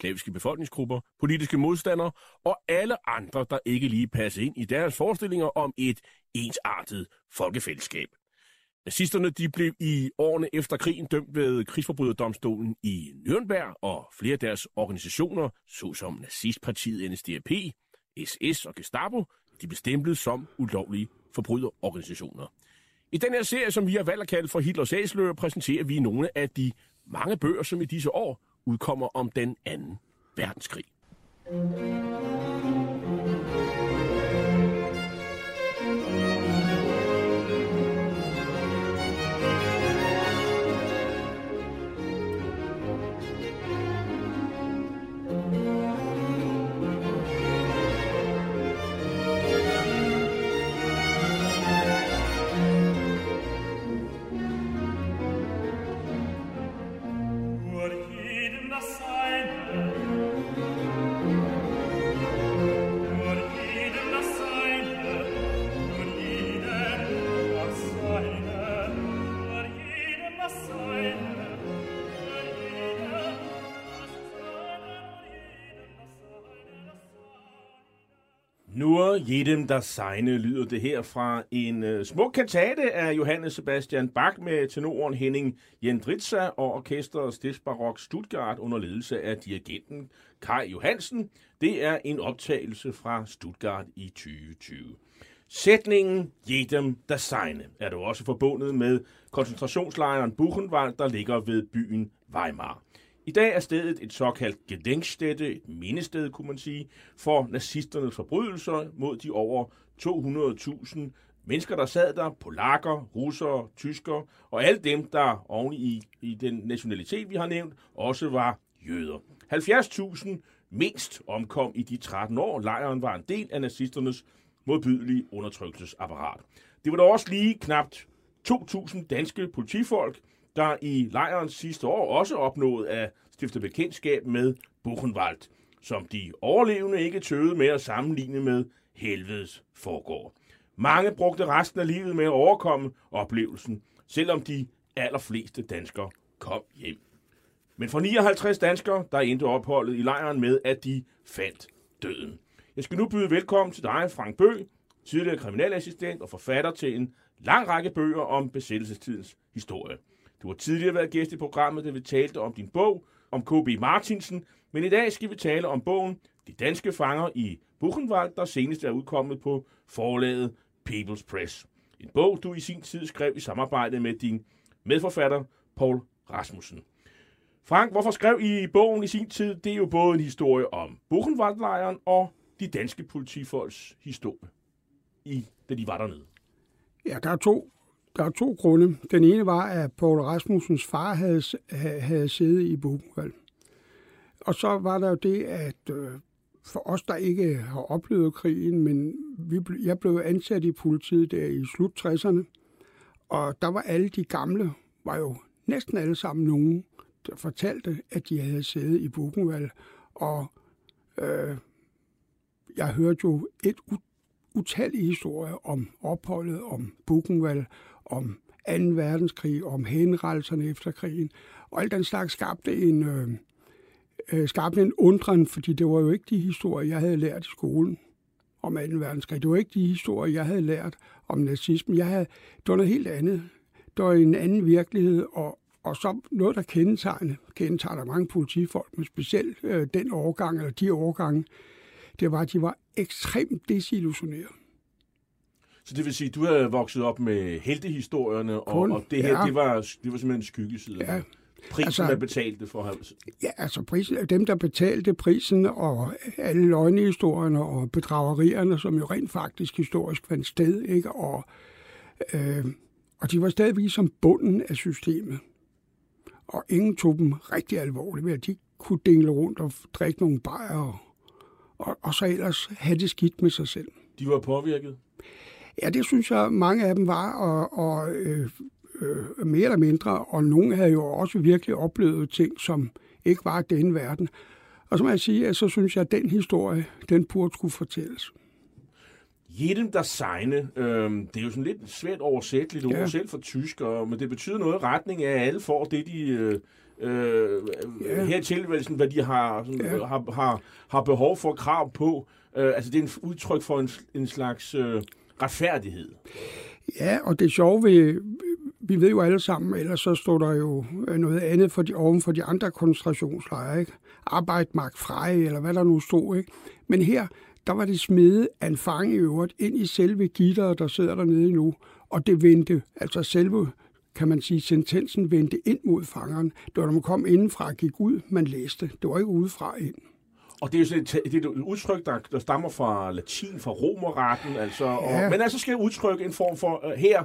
slaviske befolkningsgrupper, politiske modstandere og alle andre, der ikke lige passede ind i deres forestillinger om et ensartet folkefællesskab. Nazisterne de blev i årene efter krigen dømt ved krigsforbryderdomstolen i Nürnberg, og flere af deres organisationer, såsom nazistpartiet NSDAP, SS og Gestapo, de blev stemplet som ulovlige forbryderorganisationer. I den her serie, som vi har valgt at kalde for Hitlers Æseløer, præsenterer vi nogle af de mange bøger, som i disse år udkommer om den anden verdenskrig. Jedem das Seine. Der seine lyder det her fra en uh, smuk kantate af Johannes Sebastian Bach med tenoren Henning Jendritsa og orkestret Stiftsbarok Stuttgart under ledelse af dirigenten Kai Johansen. Det er en optagelse fra Stuttgart i 2020. Sætningen jedem der seine er du også forbundet med koncentrationslejren Buchenwald, der ligger ved byen Weimar. I dag er stedet et såkaldt gedenkstette, et mindested, kunne man sige, for nazisternes forbrydelser mod de over 200.000 mennesker, der sad der, polakker, russere, tyskere, og alle dem, der oven i, i den nationalitet, vi har nævnt, også var jøder. 70.000 mindst omkom i de 13 år. Lejren var en del af nazisternes modbydelige undertrykkelsesapparat. Det var da også lige knapt 2.000 danske politifolk, der i lejren sidste år også opnåede at stifte bekendtskab med Buchenwald, som de overlevende ikke tøvede med at sammenligne med helvedes forgård. Mange brugte resten af livet med at overkomme oplevelsen, selvom de allerfleste danskere kom hjem. Men for 59 danskere, der endte opholdet i lejren med, at de fandt døden. Jeg skal nu byde velkommen til dig, Frank Bø, tidligere kriminalassistent og forfatter til en lang række bøger om besættelsestidens historie. Du har tidligere været gæst i programmet, da vi talte om din bog om K.B. Martinsen, men i dag skal vi tale om bogen De danske fanger i Buchenwald, der senest er udkommet på forlaget People's Press. En bog, du i sin tid skrev i samarbejde med din medforfatter Paul Rasmussen. Frank, hvorfor skrev I bogen i sin tid? Det er jo både en historie om Buchenwaldlejren og de danske politifolks historie, i, da de var dernede. Ja, der er to, der er to grunde. Den ene var, at Poul Rasmussens far havde, havde siddet i Buchenwald. Og så var der jo det, at øh, for os, der ikke har oplevet krigen, men vi, jeg blev ansat i politiet der i slut 60'erne, og der var alle de gamle, var jo næsten alle sammen nogen, der fortalte, at de havde siddet i Buchenwald, og øh, jeg hørte jo et utallige historier om opholdet, om Buchenwald, om 2. verdenskrig, om henrettelserne efter krigen. Og alt den slags skabte en, øh, øh, skabte en undren, fordi det var jo ikke de historier, jeg havde lært i skolen om 2. verdenskrig. Det var ikke de historier, jeg havde lært om nazismen. Jeg havde, det var noget helt andet. Det var en anden virkelighed, og, og så noget, der kendetegner, kendetegner mange politifolk, men specielt øh, den årgang, eller de årgange, det var, at de var ekstremt desillusionerede. Så det vil sige, at du havde vokset op med heltehistorierne, og, Kun, og det her, ja. det, var, det var simpelthen en skyggeside. Ja. Prisen altså, man betalte for have... Ja, altså prisen, dem, der betalte prisen, og alle løgnehistorierne og bedragerierne, som jo rent faktisk historisk fandt sted, ikke? Og, øh, og de var stadigvæk som bunden af systemet. Og ingen tog dem rigtig alvorligt, ved at de kunne dingle rundt og drikke nogle bajer og, og, og så ellers have det skidt med sig selv. De var påvirket? Ja, det synes jeg, mange af dem var, og, og øh, øh, mere eller mindre, og nogle havde jo også virkelig oplevet ting, som ikke var den verden. Og så må jeg sige, at så synes jeg, at den historie, den burde skulle fortælles. Jedem der segne, øh, det er jo sådan lidt svært oversætteligt ord, Ja. selv for tyskere, men det betyder noget i retning af, at alle får det, de... Øh, øh, Ja. her i tilværelsen, hvad de har, sådan, Ja. har, har, har behov for krav på. Øh, altså, det er en udtryk for en, en slags øh, retfærdighed. Ja, og det sjove ved, vi ved jo alle sammen, ellers så stod der jo noget andet for de, oven for de andre koncentrationslejre, ikke? Arbejde magt frej, eller hvad der nu stod, ikke? Men her, der var det smede af en fange i øvrigt ind i selve gitteret, der sidder dernede nu, og det vendte, altså selve, kan man sige, sentensen vendte ind mod fangeren. Det var, når man kom indenfra og gik ud, man læste. Det var ikke udefra ind. Og det er jo sådan et, det er et udtryk, der, der stammer fra latin, fra romerretten, altså, Ja. og, men altså skal udtrykke en form for, uh, her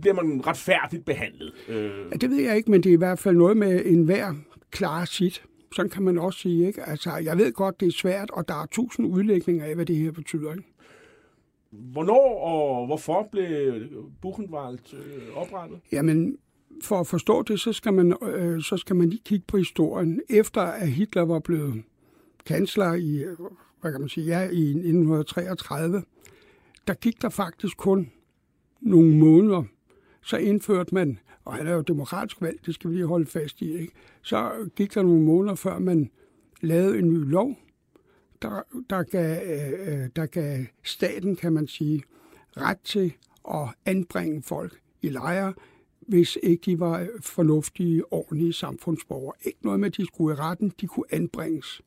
bliver man retfærdigt behandlet. Øh, Ja, det ved jeg ikke, men det er i hvert fald noget med en hver klar sit. Sådan kan man også sige. Ikke? Altså, jeg ved godt, det er svært, og der er tusind udlægninger af, hvad det her betyder. Ikke? hvornår og hvorfor blev Buchenwald øh, oprettet? Jamen, for at forstå det, så skal, man, øh, så skal man lige kigge på historien. Efter at Hitler var blevet kansler i, hvad kan man sige, ja, i 1933, der gik der faktisk kun nogle måneder. Så indførte man, og han er jo demokratisk valg, det skal vi lige holde fast i, ikke? så gik der nogle måneder, før man lavede en ny lov, der, der, gav, øh, der gav staten, kan man sige, ret til at anbringe folk i lejre, hvis ikke de var fornuftige, ordentlige samfundsborgere. Ikke noget med, at de skulle i retten, de kunne anbringes.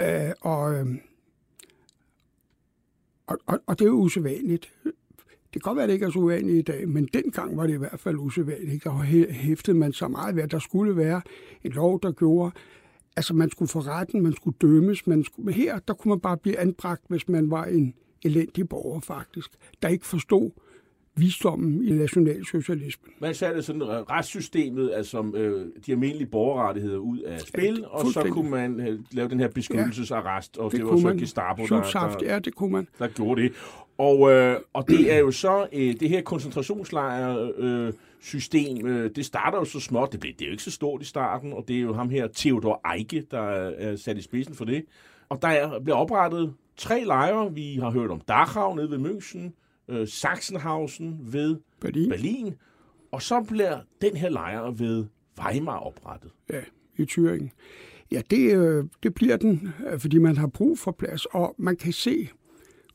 Øh, og, øhm, og, og, og det er jo usædvanligt. Det kan godt være, at det ikke er så uvanligt i dag, men dengang var det i hvert fald usædvanligt. Der hæftede man så meget ved, at der skulle være en lov, der gjorde, altså man skulle få retten, man skulle dømmes, man skulle, men her, der kunne man bare blive anbragt, hvis man var en elendig borger faktisk, der ikke forstod visdommen i nationalsocialismen. Man satte sådan øh, retssystemet, altså øh, de almindelige borgerrettigheder ud af spil, Ja, og så kunne man øh, lave den her beskyttelsesarrest, og det, det var så man. Gestapo, der, der, ja, det kunne man. der gjorde det. Og, øh, og det er jo så, øh, det her koncentrationslejr øh, system, øh, det starter jo så småt, det, blev, det er jo ikke så stort i starten, og det er jo ham her, Theodor Eike, der er er sat i spidsen for det. Og der er, bliver oprettet tre lejre, vi har hørt om Dachau nede ved München, øh, Sachsenhausen ved Berlin, Berlin, og så bliver den her lejr ved Weimar oprettet. ja, i Thüringen. Ja, det, øh, det bliver den, øh, fordi man har brug for plads, og man kan se,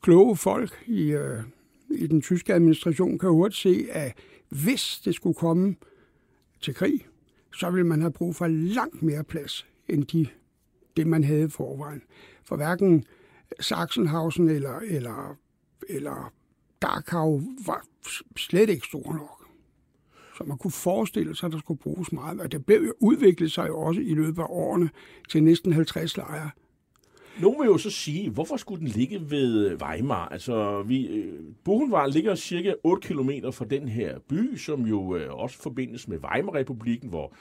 kloge folk i, øh, i den tyske administration kan hurtigt se, at hvis det skulle komme til krig, så vil man have brug for langt mere plads, end de, det man havde i forvejen. For hverken Sachsenhausen eller, eller, eller Dachau var slet ikke stor nok. Så man kunne forestille sig, at der skulle bruges meget. Og det blev jo udviklet sig jo også i løbet af årene til næsten 50 lejre. Nogle vil jo så sige, hvorfor skulle den ligge ved øh, Weimar? Altså, vi, øh, Buchenwald ligger cirka 8 km fra den her by, som jo øh, også forbindes med Weimar-republiken, hvor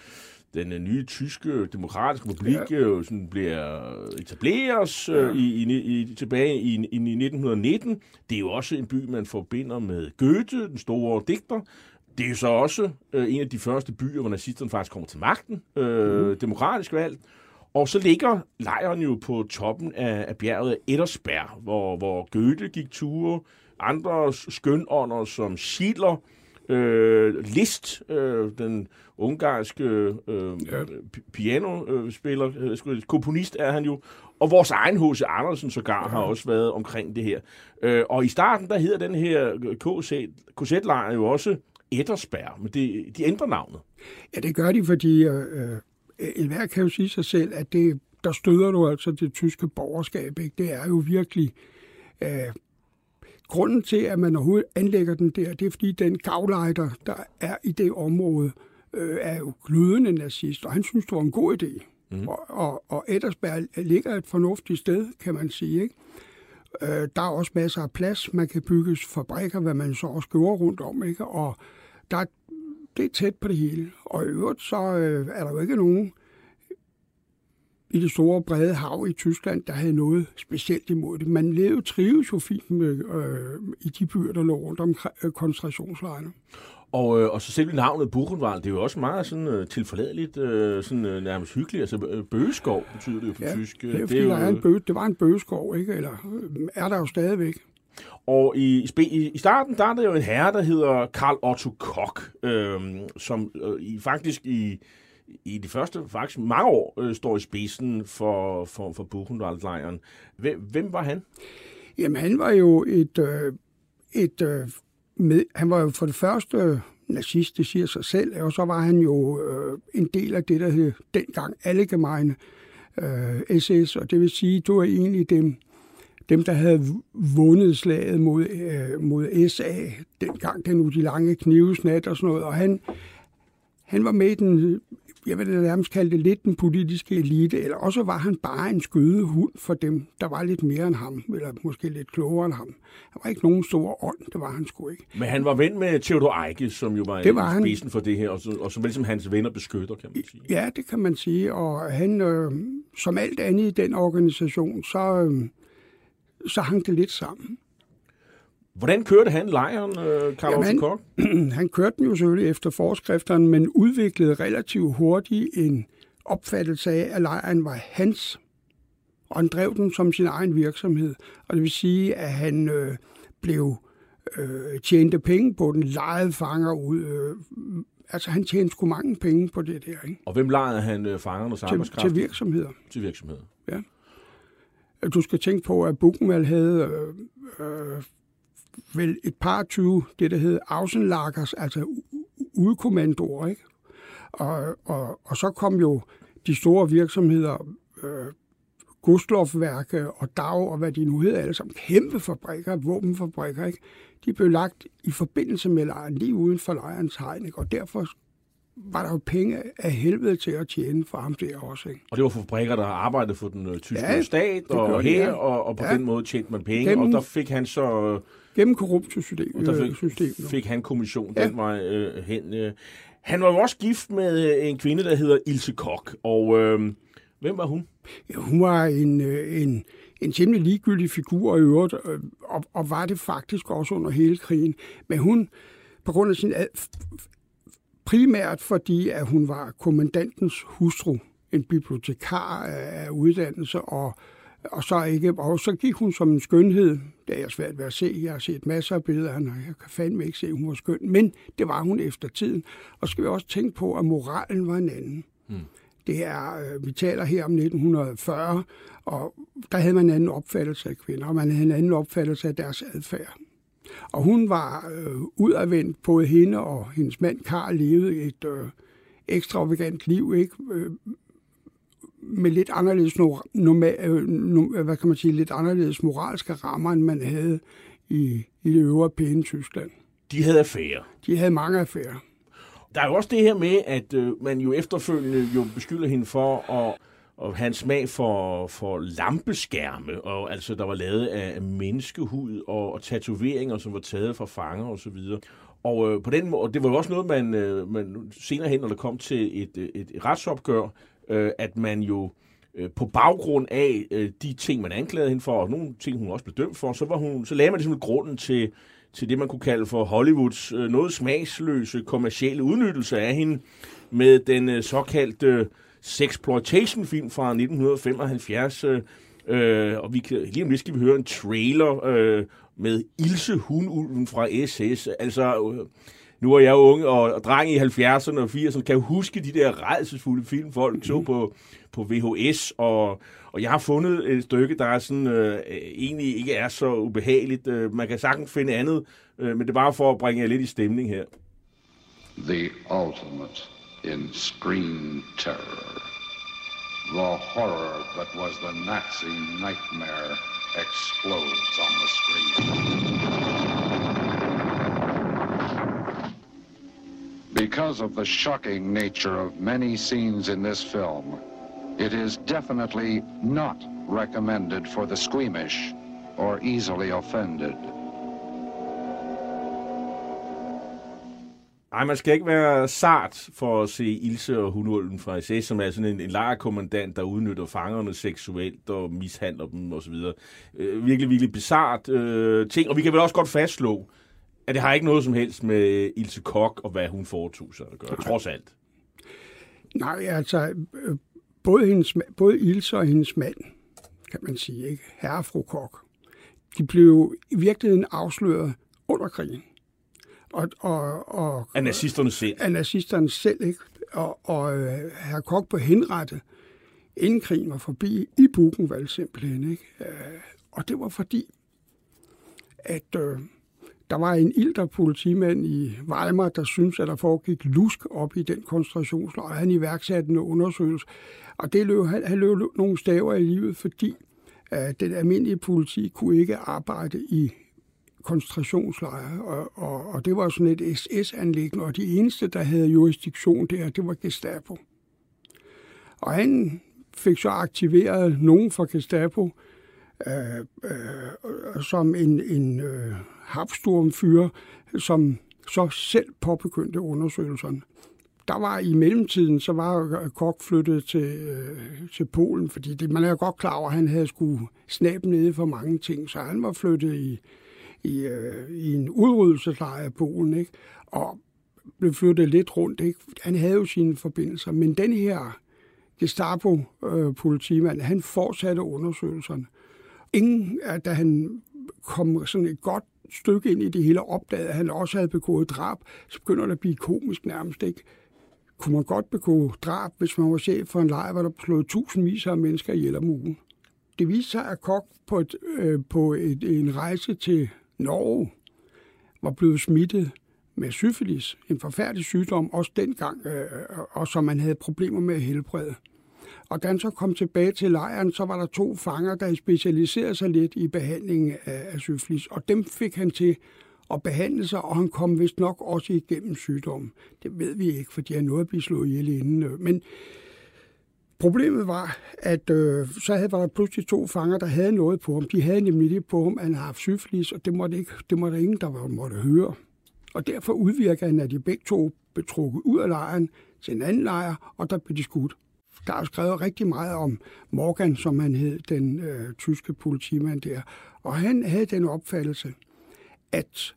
den øh, nye tyske demokratiske republik ja. jo sådan bliver etableret øh, i, i, i, tilbage i, i, i 1919. Det er jo også en by, man forbinder med Goethe, den store digter. Det er jo så også øh, en af de første byer, hvor nazisterne faktisk kommer til magten, øh, mm. demokratisk valgt. Og så ligger lejren jo på toppen af, af bjerget Ettersberg, hvor, hvor Goethe gik ture, andre skønånder som Schiller, øh, Liszt, øh, den ungarske øh, Ja. pi- pianospiller, øh, komponist er han jo, og vores egen H.C. Andersen sågar ja. har også været omkring det her. Øh, og i starten, der hedder den her KZ, KZ-lejr jo også Ettersberg, men det, de ændrer navnet. Ja, det gør de, fordi øh, øh, enhver kan jo sige sig selv, at det, der støder du altså det tyske borgerskab. Ikke? Det er jo virkelig... Øh, grunden til, at man overhovedet anlægger den der, det er fordi den gavlejder, der er i det område, øh, er jo glødende nazist, og han synes, det var en god idé. Mm. Og, og, og Ettersberg ligger et fornuftigt sted, kan man sige. Ikke? Øh, der er også masser af plads. Man kan bygge fabrikker, hvad man så også gjorde rundt om. Ikke? Og der er det er tæt på det hele. Og i øvrigt så øh, er der jo ikke nogen i det store brede hav i Tyskland, der havde noget specielt imod det. Man levede trives jo fint med, øh, i de byer, der lå rundt om øh, koncentrationslejrene. Og, øh, og så selve navnet Buchenwald, det er jo også meget sådan øh, tilforladeligt, øh, sådan øh, nærmest hyggeligt. Altså øh, bøgeskov betyder det jo på Ja, tysk. det er, det fordi der er en bøge, det var en bøgeskov, ikke? Eller øh, er der jo stadigvæk. Og i, i, i starten, der er der jo en herre, der hedder Karl Otto Koch, øh, som øh, i, faktisk i, i de første faktisk mange år øh, står i spidsen for, for, for Buchenwald-lejren. Hvem, hvem var han? Jamen, han var jo et, øh, et øh, med, han var jo for det første nazist, det siger sig selv, og så var han jo øh, en del af det, der hed dengang Allegemeine øh, SS, og det vil sige, du er egentlig dem, dem, der havde vundet slaget mod, øh, mod SA, dengang den nu de lange knivesnat og sådan noget, og han, han var med i den, jeg vil da nærmest kalde det lidt den politiske elite, eller også var han bare en skøde hund for dem, der var lidt mere end ham, eller måske lidt klogere end ham. Han var ikke nogen stor ånd, det var han sgu ikke. Men han var ven med Theodor Eike, som jo var, Det var han. spidsen for det her, og, så, og som vel som hans venner beskytter, kan man sige. Ja, det kan man sige, og han, øh, som alt andet i den organisation, så, øh, så hang det lidt sammen. Hvordan kørte han lejren, øh, Karl Jamen, Koch? han kørte den jo selvfølgelig efter forskrifterne, men udviklede relativt hurtigt en opfattelse af, at lejren var hans, og han drev den som sin egen virksomhed. Og det vil sige, at han øh, blev øh, tjente penge på den, lejede fanger ud. Øh, altså, han tjente sgu mange penge på det der, ikke? Og hvem lejede han øh, fangernes Til, arbejdskraft? til virksomheder. til virksomheder. Du skal tænke på, at Buchenwald havde øh, øh, vel et par 20, det der hedder Ausenlagers, altså udkommandoer, ikke? Og, og, og så kom jo de store virksomheder, øh, Gustloffværke og Dag og hvad de nu hedder alle sammen, kæmpe fabrikker, våbenfabrikker, ikke? De blev lagt i forbindelse med lejren, lige uden for lejrens hegn, ikke? Og derfor var der jo penge af helvede til at tjene for ham der også, ikke? Og det var fabrikker, der arbejdede for den øh, tyske Ja, stat og her, ja. og, og på Ja. den måde tjente man penge, Gennem- og der fik han så øh, Gennem korrupt system, og der øh, fik, system jo. fik han kommission Ja. den vej øh, hen. Øh. Han var jo også gift med øh, en kvinde, der hedder Ilse Koch, og øh, hvem var hun? Ja, hun var en, øh, en, en temmelig ligegyldig figur i øvrigt, øh, og, og var det faktisk også under hele krigen. Men hun, på grund af sin ad, primært fordi, at hun var kommandantens hustru, en bibliotekar af, uddannelse, og, og så ikke, og så gik hun som en skønhed. Det er jeg svært ved at se. Jeg har set masser af billeder af hende, jeg kan fandme ikke se, at hun var skøn. Men det var hun efter tiden. Og skal vi også tænke på, at moralen var en anden. Det er, øh, vi taler her om 1940, og der havde man en anden opfattelse af kvinder, og man havde en anden opfattelse af deres adfærd. Og hun var øh, udadvendt, både hende og hendes mand Karl levede et øh, ekstravagant liv, ikke? Øh, med lidt anderledes, no, normal, øh, no, hvad kan man sige, lidt anderledes moralske rammer, end man havde i, i det øvre pæne Tyskland. De havde affære. De havde mange affærer. Der er jo også det her med, at øh, man jo efterfølgende jo beskylder hende for at, og hans smag for, for lampeskærme, og altså der var lavet af menneskehud og, og tatoveringer, som var taget fra fanger og så videre. Og øh, på den måde, det var jo også noget, man, øh, man senere hen, når det kom til et, et, et retsopgør, øh, at man jo øh, på baggrund af øh, de ting, man anklagede hende for, og nogle ting, hun også blev dømt for, så, var hun, så lagde man ligesom grunden til, til det, man kunne kalde for Hollywoods øh, noget smagsløse kommercielle udnyttelse af hende med den øh, såkaldte øh, sexploitation-film fra 1975. Øh, øh, og vi kan, lige om lidt skal vi høre en trailer øh, med Ilse Hunulven fra SS. Altså, øh, nu er jeg unge og, og dreng i 70'erne og 80'erne, kan jeg huske de der rejsesfulde film, folk så på, på VHS, og, og jeg har fundet et stykke, der er sådan, øh, egentlig ikke er så ubehageligt. Øh, man kan sagtens finde andet, øh, men det er bare for at bringe jer lidt i stemning her. the ultimate in screen terror. The horror that was the Nazi nightmare explodes on the screen. Because of the shocking nature of many scenes in this film, it is definitely not recommended for the squeamish or easily offended. Ej, man skal ikke være sart for at se Ilse og Hunulven fra SS, som er sådan en, en lejerkommandant, der udnytter fangerne seksuelt og mishandler dem osv. Øh, virkelig, virkelig bizart øh, ting. Og vi kan vel også godt fastslå, at det har ikke noget som helst med Ilse Kok og hvad hun foretog sig at gøre, Nej. trods alt. Nej, altså, øh, både, hendes, både Ilse og hendes mand, kan man sige, ikke? herre og fru Kok, de blev i virkeligheden afsløret under krigen. Og, og, og, af nazisterne selv? Af nazisterne selv, ikke? Og, og øh, herr Kok blev henrettet, inden krigen var forbi, i Buchenwald simpelthen. Ikke? Øh, og det var fordi, at øh, der var en ilter politimand i Weimar, der syntes, at der foregik lusk op i den koncentrationslejr. Han iværksatte en undersøgelse, og det løb, han, han løb nogle staver i livet, fordi øh, den almindelige politi kunne ikke arbejde i koncentrationslejre, og, og, og det var sådan et SS-anlæggende, og de eneste, der havde jurisdiktion der, det var Gestapo. Og han fik så aktiveret nogen fra Gestapo, øh, øh, som en, en øh, Habsturm-fyr, som så selv påbegyndte undersøgelserne. Der var i mellemtiden, så var Kok flyttet til, øh, til Polen, fordi det, man er godt klar over, at han havde skulle snabe nede for mange ting, så han var flyttet i, i, øh, i en udryddelseslejr af Polen, ikke? og blev flyttet lidt rundt. Ikke? Han havde jo sine forbindelser, men den her Gestapo-politimand, han fortsatte undersøgelserne. Ingen, da han kom sådan et godt stykke ind i det hele, opdagede, at han også havde begået drab, så begynder det at blive komisk nærmest, ikke? Kunne man godt begå drab, hvis man var chef for en lejr, hvor der slået tusindvis af mennesker ihjel om ugen? Det viste sig, at Kok på, et, øh, på et, en rejse til Norge var blevet smittet med syfilis, en forfærdelig sygdom, også dengang, øh, øh og som man havde problemer med at helbrede. Og da han så kom tilbage til lejren, så var der to fanger, der specialiserede sig lidt i behandlingen af, af syfilis, og dem fik han til at behandle sig, og han kom vist nok også igennem sygdommen. Det ved vi ikke, for de har noget at blive slået ihjel inden. Øh, men Problemet var, at øh, så havde, var der pludselig to fanger, der havde noget på ham. De havde nemlig det på ham, at han havde haft syfilis, og det måtte, ikke, det måtte ingen, der var, måtte høre. Og derfor udvirker han, at de begge to blev trukket ud af lejren til en anden lejr, og der blev de skudt. Der er skrevet rigtig meget om Morgan, som han hed, den øh, tyske politimand der. Og han havde den opfattelse, at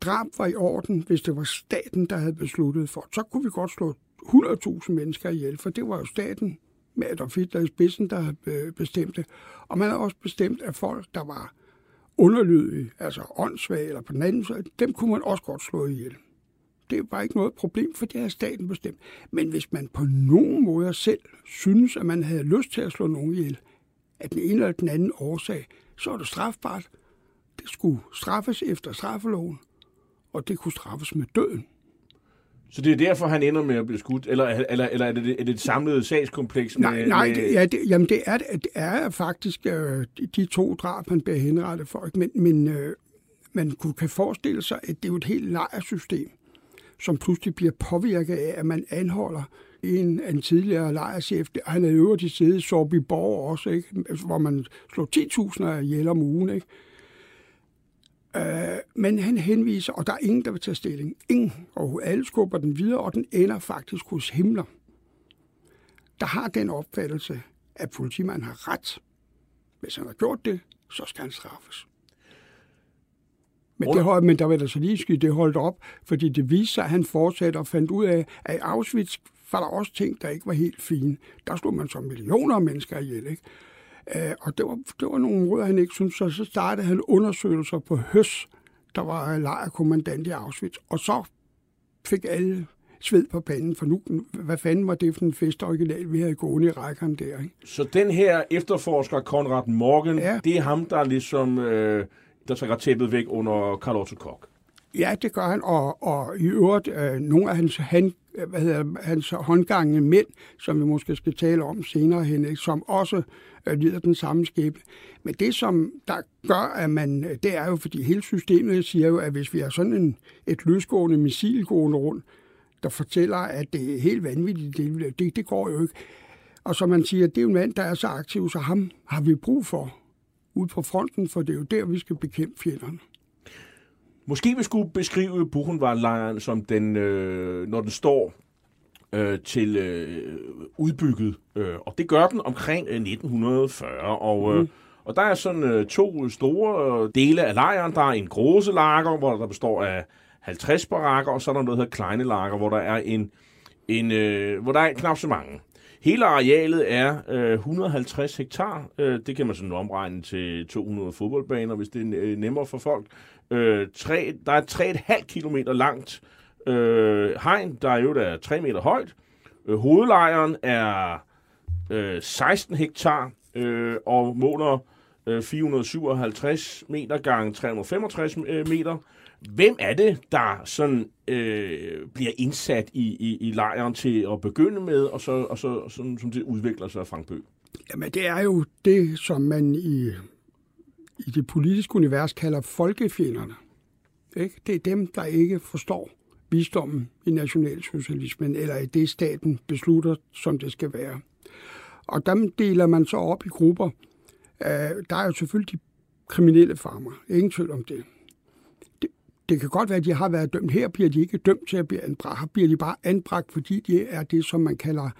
drab var i orden, hvis det var staten, der havde besluttet for. Så kunne vi godt slå 100.000 mennesker ihjel, for det var jo staten med Adolf Hitler i spidsen, der øh, bestemte. Og man har også bestemt, at folk, der var underlydige, altså åndssvage eller på den anden side, dem kunne man også godt slå ihjel. Det var ikke noget problem, for det har staten bestemt. Men hvis man på nogen måde selv synes, at man havde lyst til at slå nogen ihjel, af den ene eller den anden årsag, så er det strafbart. Det skulle straffes efter straffeloven, og det kunne straffes med døden. Så det er derfor, han ender med at blive skudt? Eller, eller, eller er, det, er det et samlet sagskompleks? Med, nej, nej det, ja, det, jamen det er, det er faktisk øh, de to drab, han bliver henrettet for. Men, men øh, man kunne, kan forestille sig, at det er jo et helt lejrsystem, som pludselig bliver påvirket af, at man anholder en, en tidligere lejerchef. Han er øvrigt i side i Borg også, ikke? hvor man slår 10.000 af ihjel om ugen. Ikke? Øh, men han henviser, og der er ingen, der vil tage stilling. Ingen. Og alle skubber den videre, og den ender faktisk hos Himmler. Der har den opfattelse, at politimanden har ret. Hvis han har gjort det, så skal han straffes. Men, det hold, men der vil der så lige skyde det holdt op, fordi det viste sig, at han fortsatte og fandt ud af, at i Auschwitz var der også ting, der ikke var helt fine. Der slog man så millioner af mennesker ihjel, ikke? Øh, og det var, det var nogle måder, han ikke syntes, så, så startede han undersøgelser på Høs, der var lejrkommandant i Auschwitz, og så fik alle sved på panden, for nu, hvad fanden var det for en fest original, vi havde gående i rækkerne der, ikke? Så den her efterforsker, Konrad Morgan, ja. det er ham, der ligesom, øh, der trækker tæppet væk under Karl Otto Koch? Ja, det gør han, og, og i øvrigt, øh, nogle af hans, han, hvad hedder, hans håndgangende mænd, som vi måske skal tale om senere hen, som også øh, lider den samme skæbne. Men det, som der gør, at man, øh, det er jo, fordi hele systemet siger jo, at hvis vi har sådan en, et løsgående missil gående rundt, der fortæller, at det er helt vanvittigt, det, det, det går jo ikke. Og som man siger, det er en mand, der er så aktiv, så ham har vi brug for ude på fronten, for det er jo der, vi skal bekæmpe fjenderne. Måske vi skulle beskrive Buchenwald-lejren som den, øh, når den står øh, til øh, udbygget. Øh, og det gør den omkring øh, 1940. Og, øh, mm. og der er sådan øh, to store øh, dele af lejren. Der er en lager, hvor der består af 50 barakker, og så er der noget, der hedder kleine lager, hvor der er en, en øh, hvor der er knap så mange. Hele arealet er øh, 150 hektar. Øh, det kan man sådan omregne til 200 fodboldbaner, hvis det er øh, nemmere for folk. Øh, tre, der er 3,5 km langt øh, hegn, der er jo der er 3 meter højt. Øh, hovedlejren er øh, 16 hektar øh, og måler øh, 457 meter gange 365 øh, meter. Hvem er det, der sådan øh, bliver indsat i, i, i lejren til at begynde med, og så, og så sådan, som det udvikler sig af Frank Bøh? Jamen, det er jo det, som man i, i det politiske univers kalder folkefjenderne. Ikke? Det er dem, der ikke forstår visdommen i nationalsocialismen, eller i det, staten beslutter, som det skal være. Og dem deler man så op i grupper. Øh, der er jo selvfølgelig de kriminelle farmer. Ingen tvivl om det det kan godt være, at de har været dømt. Her bliver de ikke dømt til at blive anbragt. Her bliver de bare anbragt, fordi de er det, som man kalder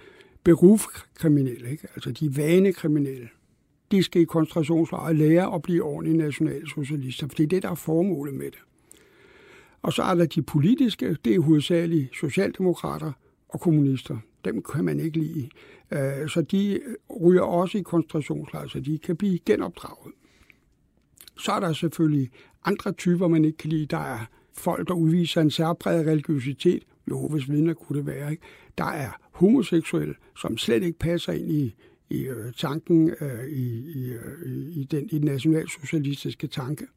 berufkriminelle. ikke? altså de vanekriminelle. De skal i koncentrationslejre lære at blive ordentlige nationalsocialister, for det er det, der er formålet med det. Og så er der de politiske, det er hovedsageligt socialdemokrater og kommunister. Dem kan man ikke lide. Øh, så de ryger også i koncentrationslejre, så de kan blive genopdraget. Så er der selvfølgelig andre typer, man ikke kan lide. Der er folk, der udviser en særpræget religiøsitet. Jo, hvis vidner kunne det være. Ikke? Der er homoseksuelle, som slet ikke passer ind i, i øh, tanken, øh, i, øh, i, i, den, i den nationalsocialistiske tanke.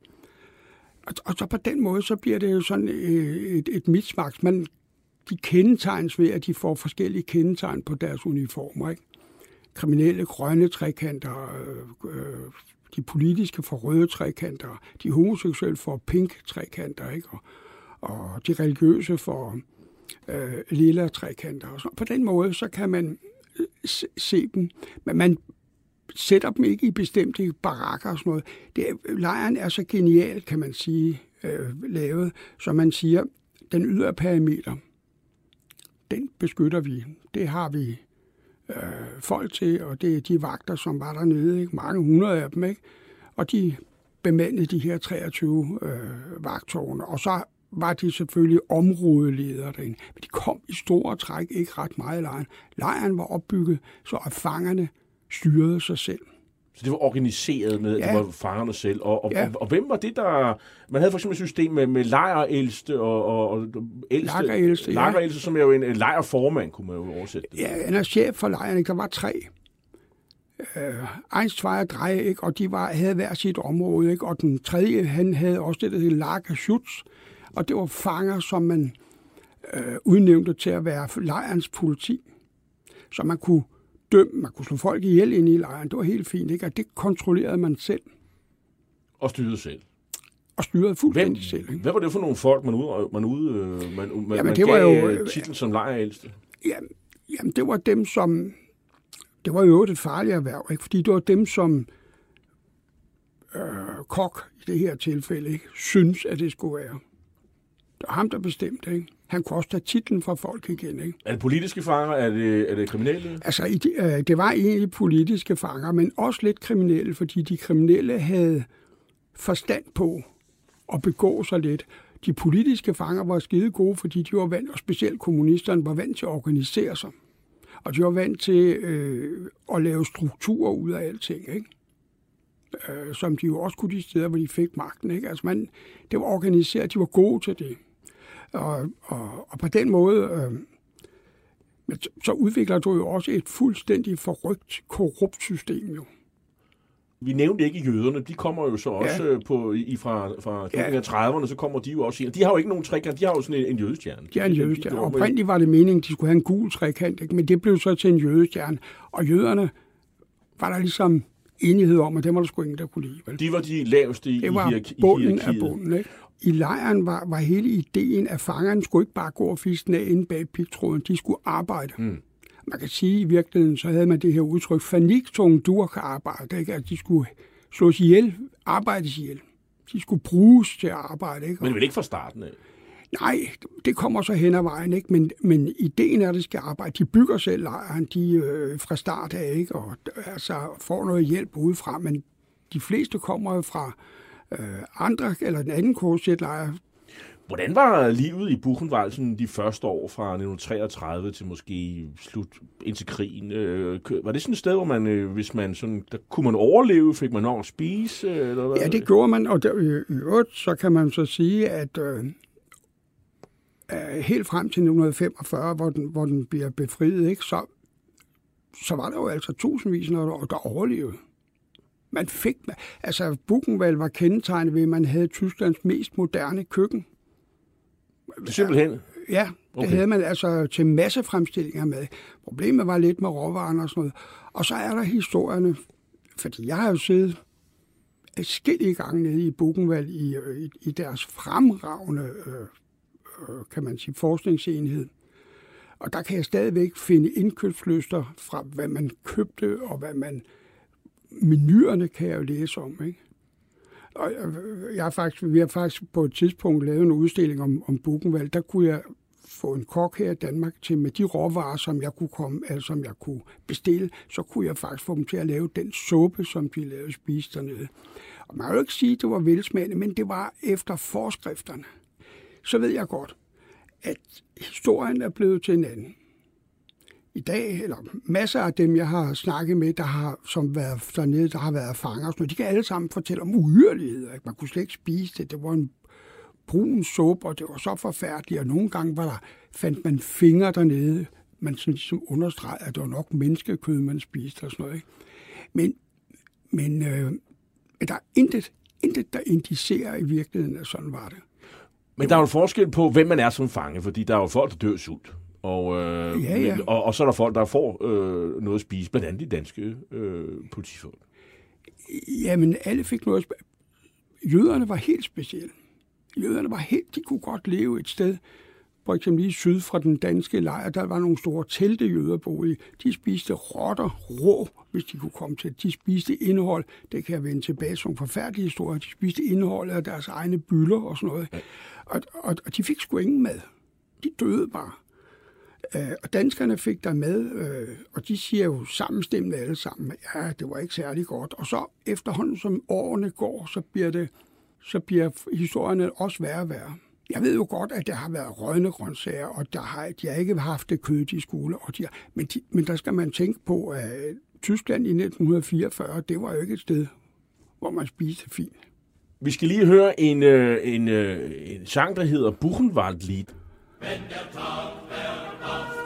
Og, og så på den måde, så bliver det jo sådan et, et mismaks. Man, de kendetegnes ved, at de får forskellige kendetegn på deres uniformer. Ikke? Kriminelle grønne trekanter, øh, de politiske får røde trekanter, de homoseksuelle får pink trekanter, ikke? Og, og de religiøse får øh, lilla trekanter. Og så. På den måde, så kan man se dem, men man sætter dem ikke i bestemte barakker og sådan noget. Det, lejren er så genial, kan man sige, øh, lavet, så man siger, den ydre perimeter, den beskytter vi. Det har vi øh, folk til, og det er de vagter, som var dernede, ikke? mange hundrede af dem, ikke? og de bemandede de her 23 øh, vagtårne, og så var de selvfølgelig områdeledere derinde. Men de kom i store træk ikke ret meget i lejren. Lejren var opbygget, så at fangerne styrede sig selv. Så det var organiseret med, ja. det var fangerne selv. Og, og, ja. og, og hvem var det, der... Man havde for eksempel et system med, med lejerældste og, og, og ældste, lagerældste, ja. som er jo en, en lejerformand, kunne man jo oversætte det. Ja, han er chef for lejren. Der var tre. Øh, Eins, Zwei og Drei, ikke? og de var, havde hver sit område. Ikke? Og den tredje, han havde også det, der hed Lagerschutz. Og det var fanger, som man øh, udnævnte til at være lejrens politi. Så man kunne dømme, man kunne slå folk ihjel ind i lejren. Det var helt fint, ikke? Og det kontrollerede man selv. Og styrede selv. Og styrede fuldstændig hvem, selv. Ikke? Hvad var det for nogle folk, man ude, man ude øh, man, man, jamen, man det gav var jo, øh, titlen som lejerældste? Jamen, jamen, det var dem, som... Det var jo et farligt erhverv, ikke? fordi det var dem, som øh, kok i det her tilfælde ikke synes, at det skulle være. Ham, der bestemte, ikke? Han kunne også tage titlen fra folk igen, ikke? Er det politiske fanger? Er det, er det kriminelle? Altså, øh, det var egentlig politiske fanger, men også lidt kriminelle, fordi de kriminelle havde forstand på at begå sig lidt. De politiske fanger var skide gode, fordi de var vant, og specielt kommunisterne var vant til at organisere sig. Og de var vant til øh, at lave strukturer ud af alting, ikke? Øh, som de jo også kunne de steder, hvor de fik magten. Ikke? Altså man, det var organiseret, de var gode til det. Og, og, og på den måde, øh, så udvikler du jo også et fuldstændig forrygt, korrupt system jo. Vi nævnte ikke jøderne, de kommer jo så også ja. på, i, fra, fra ja. 30'erne, så kommer de jo også ind. De har jo ikke nogen trekant, de har jo sådan en, en jødestjerne. De har en jødestjerne. Oprindeligt var det meningen, at de skulle have en gul trekant, ikke? men det blev så til en jødestjerne. Og jøderne var der ligesom enighed om, at det var der sgu ingen, der kunne lide. Vel? De var de laveste i, det var hierarki- bunden af bunden. Ikke? I lejren var, var hele ideen, at fangerne skulle ikke bare gå og fiske af inde bag pigtråden, de skulle arbejde. Mm. Man kan sige, at i virkeligheden, så havde man det her udtryk, faniktung dur kan arbejde, ikke? at de skulle slås ihjel, arbejdes ihjel. de skulle bruges til at arbejde. Ikke? Men vel ikke fra starten af? Nej, det kommer så hen ad vejen, ikke? Men, men ideen er, at de skal arbejde. De bygger selv lejren de, øh, fra start af, ikke? Og altså, får noget hjælp udefra, men de fleste kommer jo fra øh, andre, eller den anden KZ-lejr. Hvordan var livet i Buchenwald sådan de første år fra 1933 til måske slut indtil krigen? Øh, var det sådan et sted, hvor man, øh, hvis man sådan, der kunne man overleve, fik man nok at spise? Eller hvad? Ja, det gjorde man, og der, i øvrigt, så kan man så sige, at øh, helt frem til 1945, hvor den, hvor den bliver befriet, ikke, så, så var der jo altså tusindvis, der, der overlevede. Man fik, altså Buchenwald var kendetegnet ved, at man havde Tysklands mest moderne køkken. Simpelthen? Ja, det okay. havde man altså til massefremstillinger med. Problemet var lidt med råvarerne og sådan noget. Og så er der historierne, fordi jeg har jo siddet i gange nede i Buchenwald i, i, i deres fremragende, øh, øh, kan man sige, forskningsenhed. Og der kan jeg stadigvæk finde indkøbsløster fra, hvad man købte og hvad man... Menuerne kan jeg jo læse om, ikke? Og jeg har faktisk, vi har faktisk på et tidspunkt lavet en udstilling om, om Buchenwald. Der kunne jeg få en kok her i Danmark til med de råvarer, som jeg kunne komme, altså, som jeg kunne bestille, så kunne jeg faktisk få dem til at lave den suppe, som de lavede spise dernede. Og man kan jo ikke sige, at det var velsmagende, men det var efter forskrifterne. Så ved jeg godt, at historien er blevet til en anden i dag, eller masser af dem, jeg har snakket med, der har som været dernede, der har været fanger, så de kan alle sammen fortælle om uhyreligheder. Man kunne slet ikke spise det. Det var en brun suppe, og det var så forfærdeligt, og nogle gange var der, fandt man fingre dernede, man sådan ligesom understregede, at det var nok menneskekød, man spiste og sådan noget. Ikke? Men, men øh, der er intet, intet, der indicerer i virkeligheden, at sådan var det. Men der er jo forskel på, hvem man er som fange, fordi der er jo folk, der dør sult. Og, øh, ja, ja. Men, og, og så er der folk, der får øh, noget at spise, blandt andet de danske øh, politifolk. Jamen, alle fik noget at. Jøderne var helt specielle. Jøderne var helt, de kunne godt leve et sted, for eksempel lige syd fra den danske lejr, der var nogle store telte, jøder boede. De spiste rotter rå, hvis de kunne komme til. De spiste indhold, det kan jeg vende tilbage som forfærdelige historier, de spiste indhold af deres egne byller og sådan noget. Og, og, og de fik sgu ingen mad. De døde bare. Øh, og danskerne fik der med, øh, og de siger jo sammenstemmende alle sammen, ja, det var ikke særlig godt. Og så efterhånden, som årene går, så bliver, det, så bliver historierne også værre og værre. Jeg ved jo godt, at der har været rødne grøntsager, og der har, de har ikke haft det kød, de skulle. Og de har, men, de, men der skal man tænke på, at Tyskland i 1944, det var jo ikke et sted, hvor man spiste fint. Vi skal lige høre en, øh, en, en sang, der hedder Buchenwald-lied. Wenn der Tag of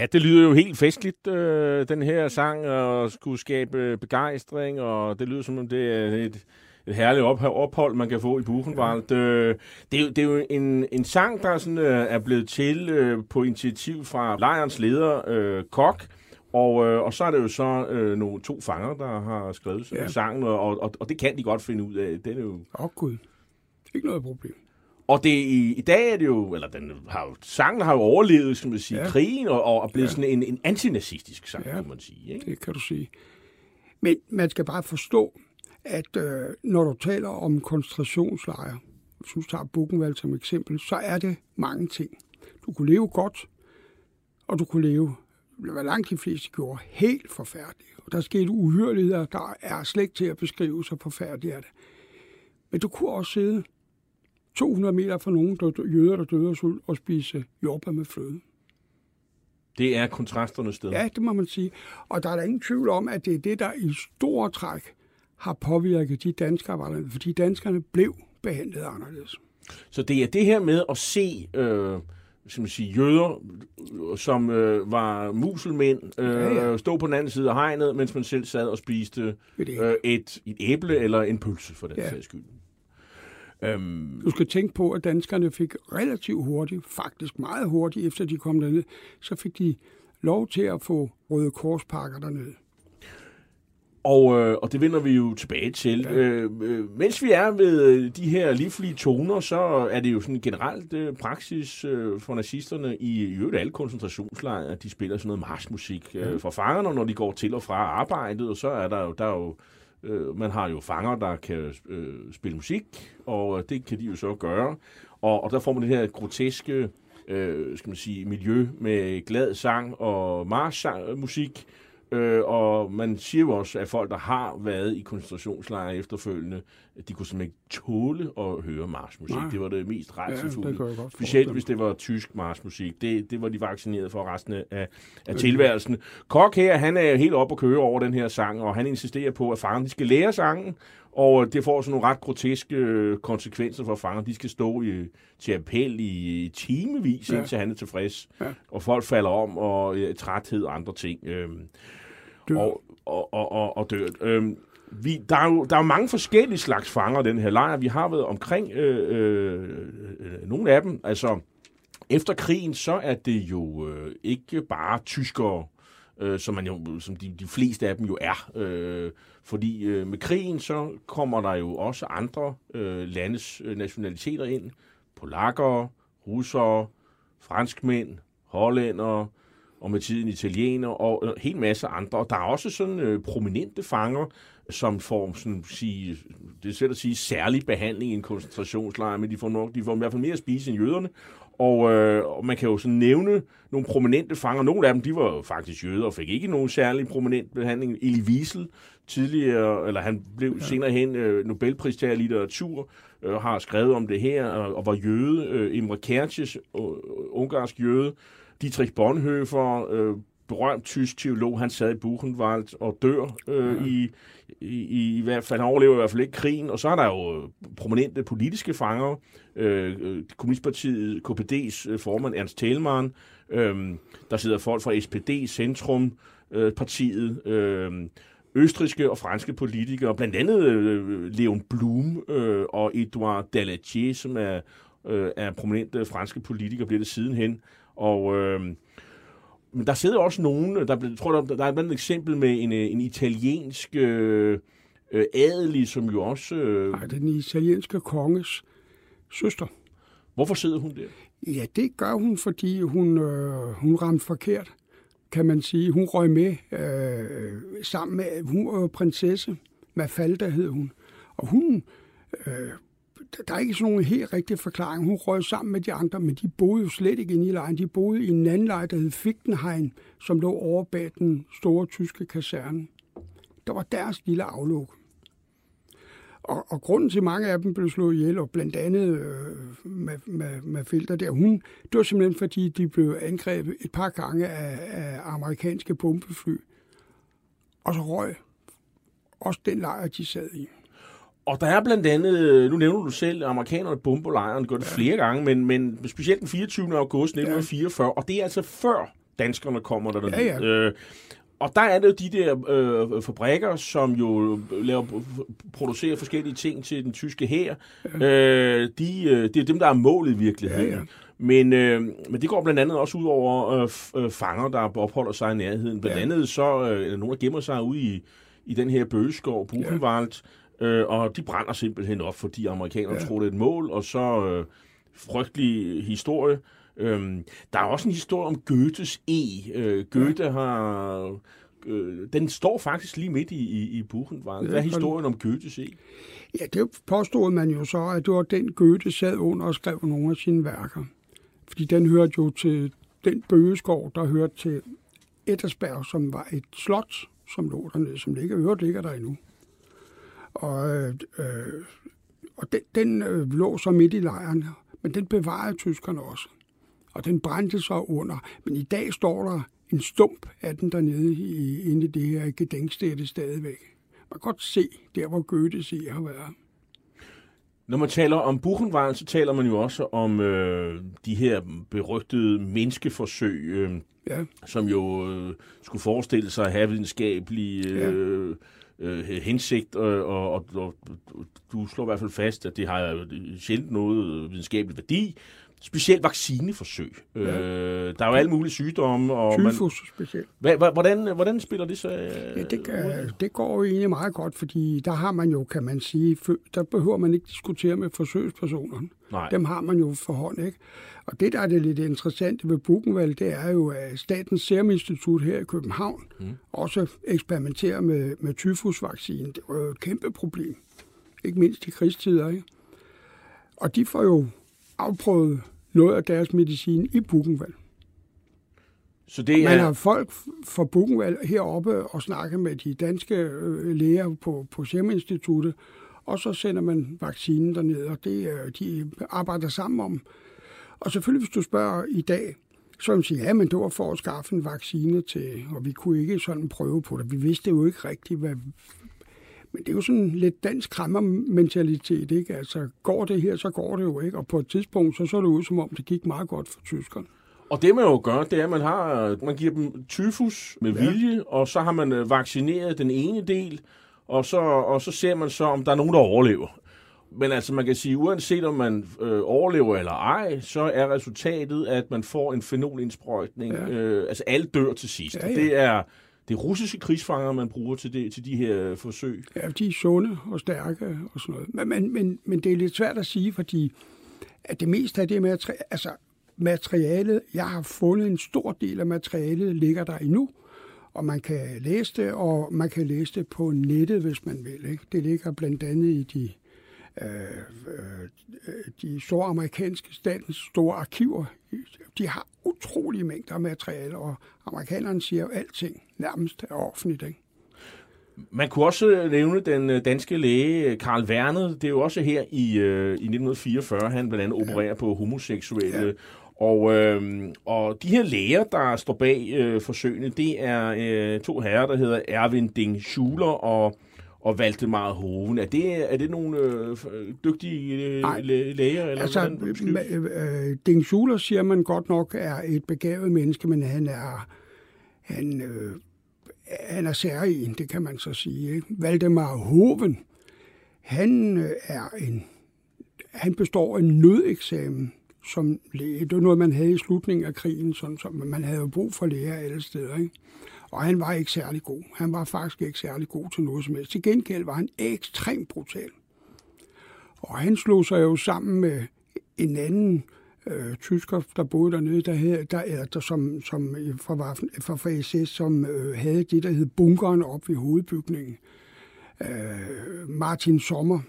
Ja, det lyder jo helt festligt, øh, den her sang, og skulle skabe begejstring, og det lyder som om det er et, et herligt op, ophold, man kan få i Buchenwald. Øh, det, er, jo- det er jo en, en sang, der sådan, øh, er blevet til øh, på initiativ fra lejrens leder, øh, Kok, og, øh, og så er det jo så øh, nogle to fanger, der har skrevet Ja. sangen, og, og, og det kan de godt finde ud af. Den er jo Åh oh, gud, ikke noget problem. Og det, i, i dag er det jo, eller den har jo, sangen har jo overlevet, skal man sige, Ja. krigen, og, og er blevet Ja. sådan en, en antinazistisk sang, Ja. kan man sige. Ikke? Det kan du sige. Men man skal bare forstå, at øh, når du taler om koncentrationslejre, hvis du tager Buchenwald som eksempel, så er det mange ting. Du kunne leve godt, og du kunne leve hvad langt de fleste gjorde, helt forfærdeligt. Og der skete uhyrligheder, der er slet ikke til at beskrive, så forfærdeligt er det. Men du kunne også sidde 200 meter fra nogen der, jøder, der døde af sult, og spise jordbær med fløde. Det er kontrasternes sted. Ja, det må man sige. Og der er der ingen tvivl om, at det er det, der i store træk har påvirket de danskere, fordi danskerne blev behandlet anderledes. Så det er det her med at se øh, skal man sige, jøder, som øh, var muselmænd, øh, ja, ja. stå på den anden side af hegnet, mens man selv sad og spiste et, øh, et, et æble eller en pølse, for den ja. sags skyld. Øhm. Du skal tænke på, at danskerne fik relativt hurtigt, faktisk meget hurtigt efter de kom derned, så fik de lov til at få røde korspakker dernede. Og, øh, og det vender vi jo tilbage til. Ja. Øh, øh, mens vi er ved de her livlige toner, så er det jo sådan generelt øh, praksis øh, for nazisterne i, i øvrigt alle koncentrationslejre, at de spiller sådan noget marsmusik øh, for fangerne, når de går til og fra arbejdet, og så er der jo, der er jo øh, man har jo fanger, der kan øh, spille musik, og øh, det kan de jo så gøre. Og, og der får man det her groteske øh, skal man sige, miljø med glad sang og marschmusik, Øh, og man siger jo også, at folk, der har været i koncentrationslejre efterfølgende, de kunne simpelthen ikke tåle at høre marsmusik. Nej. Det var det mest rejsefulde. Ja, Specielt hvis det var tysk marsmusik. Det, det var de vaccineret for resten af, af tilværelsen. Kok her, han er helt op at køre over den her sang, og han insisterer på, at fangerne skal lære sangen, og det får sådan nogle ret groteske øh, konsekvenser for fangerne. De skal stå i, til appel i timevis, ja. indtil han er tilfreds. Ja. Og folk falder om, og ja, træthed og andre ting. Øhm, dør. Og, og, og, og, og dør. Øhm, vi, der, er jo, der er jo mange forskellige slags fanger den her lejr. Vi har været omkring øh, øh, øh, nogle af dem. Altså, efter krigen, så er det jo øh, ikke bare tyskere, øh, som, man jo, som de, de fleste af dem jo er. Øh, fordi øh, med krigen, så kommer der jo også andre øh, landes øh, nationaliteter ind. Polakker, russere, franskmænd, hollændere, og med tiden italiener og en hel masse andre. Og der er også sådan øh, prominente fanger, som får sådan, sige, det er svært at sige, særlig behandling i en koncentrationslejr, men de får, nok, de får i hvert fald mere at spise end jøderne. Og, øh, og man kan jo sådan nævne nogle prominente fanger. Nogle af dem, de var faktisk jøder og fik ikke nogen særlig prominent behandling. Elie Wiesel, tidligere, eller han blev ja. senere hen øh, Nobelpristager i litteratur, øh, har skrevet om det her, og, og var jøde. Øh, Imre Kertész, øh, ungarsk jøde, Dietrich Bonhoeffer, øh, berømt tysk teolog, han sad i Buchenwald og dør øh, ja. i, i, i hvert fald, han overlever i hvert fald ikke krigen, og så er der jo prominente politiske fanger, øh, øh Kommunistpartiet, KPD's øh, formand Ernst Thälmann, øh, der sidder folk fra SPD, Centrum, øh, partiet, øh, østriske og franske politikere, blandt andet øh, Leon Blum øh, og Edouard Daladier, som er, øh, er prominente franske politikere, bliver det sidenhen. Og øh, men der sidder også nogen, der, jeg tror, der, der er et eksempel med en, en italiensk øh, øh, adelig, som jo også... Øh... Nej, den italienske konges søster. Hvorfor sidder hun der? Ja, det gør hun, fordi hun, øh, hun ramte forkert, kan man sige. Hun røg med øh, sammen med... Hun var prinsesse. Mafalda hed hun. Og hun øh, der er ikke sådan nogen helt rigtig forklaring. Hun røg sammen med de andre, men de boede jo slet ikke inde i lejren. De boede i en anden lejr, der hed Fichtenhain, som lå over bag den store tyske kaserne. Der var deres lille afluk. Og, og grunden til, at mange af dem blev slået ihjel, og blandt andet øh, med, med, med filter der, hun, det var simpelthen fordi, de blev angrebet et par gange af, af amerikanske bombefly. Og så røg også den lejr, de sad i. Og der er blandt andet, nu nævner du selv, amerikanerne bomber lejren, gør det ja. flere gange, men, men specielt den 24. august 1944, ja. og det er altså før danskerne kommer der. Ja, ja. Øh, og der er det jo de der øh, fabrikker, som jo laver, producerer forskellige ting til den tyske hær. Ja. Øh, de, øh, det er dem, der er målet i virkeligheden. Ja, ja. Men, øh, men det går blandt andet også ud over øh, øh fanger, der opholder sig i nærheden. Blandt ja. andet så øh, nogen, der gemmer sig ude i, i den her bøgeskov, Buchenwald, ja Øh, og de brænder simpelthen op, fordi amerikanerne ja. tror, det er et mål, og så øh, frygtelig historie. Øhm, der er også en historie om Goethes E. Øh, Goethe ja. har... Øh, den står faktisk lige midt i, i, i Buchenwald. Hvad er historien om Goethes E? Ja, det påstod man jo så, at det var den Goethe sad under og skrev nogle af sine værker. Fordi den hørte jo til den bøgeskov, der hørte til Ettersberg, som var et slot, som lå dernede, som ligger, øvrigt ligger der endnu. Og, øh, og den, den øh, lå så midt i lejren, men den bevarede tyskerne også. Og den brændte så under. Men i dag står der en stump af den dernede i, inde i det her gedenkstede stadigvæk. Man kan godt se, der hvor Goethe siger har været. Når man taler om Buchenwald, så taler man jo også om øh, de her berygtede menneskeforsøg, øh, Ja, som jo øh, skulle forestille sig at have videnskabelig øh, øh, hensigt, og, og, og, og du slår i hvert fald fast, at det har sjældent noget videnskabelig værdi. Specielt vaccineforsøg. Ja. Øh, der er jo alle mulige sygdomme. Og man, tyfus specielt. hva, hvordan, hvordan spiller det så? Ja, det, kan, det går jo egentlig meget godt, fordi der har man jo, kan man sige, der behøver man ikke diskutere med forsøgspersonerne. Nej. Dem har man jo for hånd, ikke? Og det, der er det lidt interessante ved Buchenwald, det er jo, at Statens Serum Institut her i København mm. også eksperimenterer med, med tyfusvaccinen. Det var jo et kæmpe problem, ikke mindst i krigstider, ikke? Og de får jo afprøvet noget af deres medicin i Buchenwald. Så det Man er, har folk fra Buchenwald heroppe og snakke med de danske øh, læger på, på Serum Instituttet, og så sender man vaccinen derned, og det, øh, de arbejder sammen om. Og selvfølgelig, hvis du spørger i dag, så vil man sige, ja, men det var for at skaffe en vaccine til, og vi kunne ikke sådan prøve på det. Vi vidste jo ikke rigtigt, hvad... Men det er jo sådan lidt dansk krammermentalitet, ikke? Altså, går det her, så går det jo ikke. Og på et tidspunkt, så så det ud, som om det gik meget godt for tyskerne. Og det man jo gør, det er, at man, har, man giver dem tyfus med Ja. vilje, og så har man øh, vaccineret den ene del, og så, og så ser man så, om der er nogen, der overlever. Men altså, man kan sige, uanset om man øh, overlever eller ej, så er resultatet, at man får en fenolindsprøjtning. Ja. Øh, altså, alle dør til sidst. Ja. ja. Det er det er russiske krigsfanger, man bruger til, det, til de her forsøg. Ja, de er sunde og stærke og sådan noget. Men, men, men, men det er lidt svært at sige, fordi at det meste af det materi- altså materialet, jeg har fundet en stor del af materialet, ligger der endnu, og man kan læse det, og man kan læse det på nettet, hvis man vil. Ikke? Det ligger blandt andet i de, de store amerikanske statens store arkiver. De har utrolige mængder af materiale, og amerikanerne siger jo alting nærmest er offentligt. Ikke? Man kunne også nævne den øh, danske læge Karl Werner. Det er jo også her i, øh, i 1944, han blandt andet opererer på homoseksuelle. Ja. Ja. Og, øh, og de her læger, der står bag øh, forsøgene, det er øh, to herrer, der hedder Erwin Ding Schuler og, og Valdemar Hoven. Er det, er det nogle øh, dygtige øh, Nej. læ- læger? Eller Altså, beskrives? øh, Ding Schuler siger man godt nok er et begavet menneske, men han er, han, øh, han er særlig, det kan man så sige. Ikke? Valdemar Hoven, han øh, er en, han består af en nødeksamen som læge. Det var noget, man havde i slutningen af krigen, sådan, så man havde jo brug for læger alle steder. Ikke? Og han var ikke særlig god. Han var faktisk ikke særlig god til noget som helst. Til gengæld var han ekstremt brutal. Og han slog sig jo sammen med en anden øh, tysker, der boede dernede, der hed, der, eller, der, som, som fra, Waffen- fra, fra SS, som øh, havde det, der hed bunkeren op ved hovedbygningen. Øh, Martin Sommer.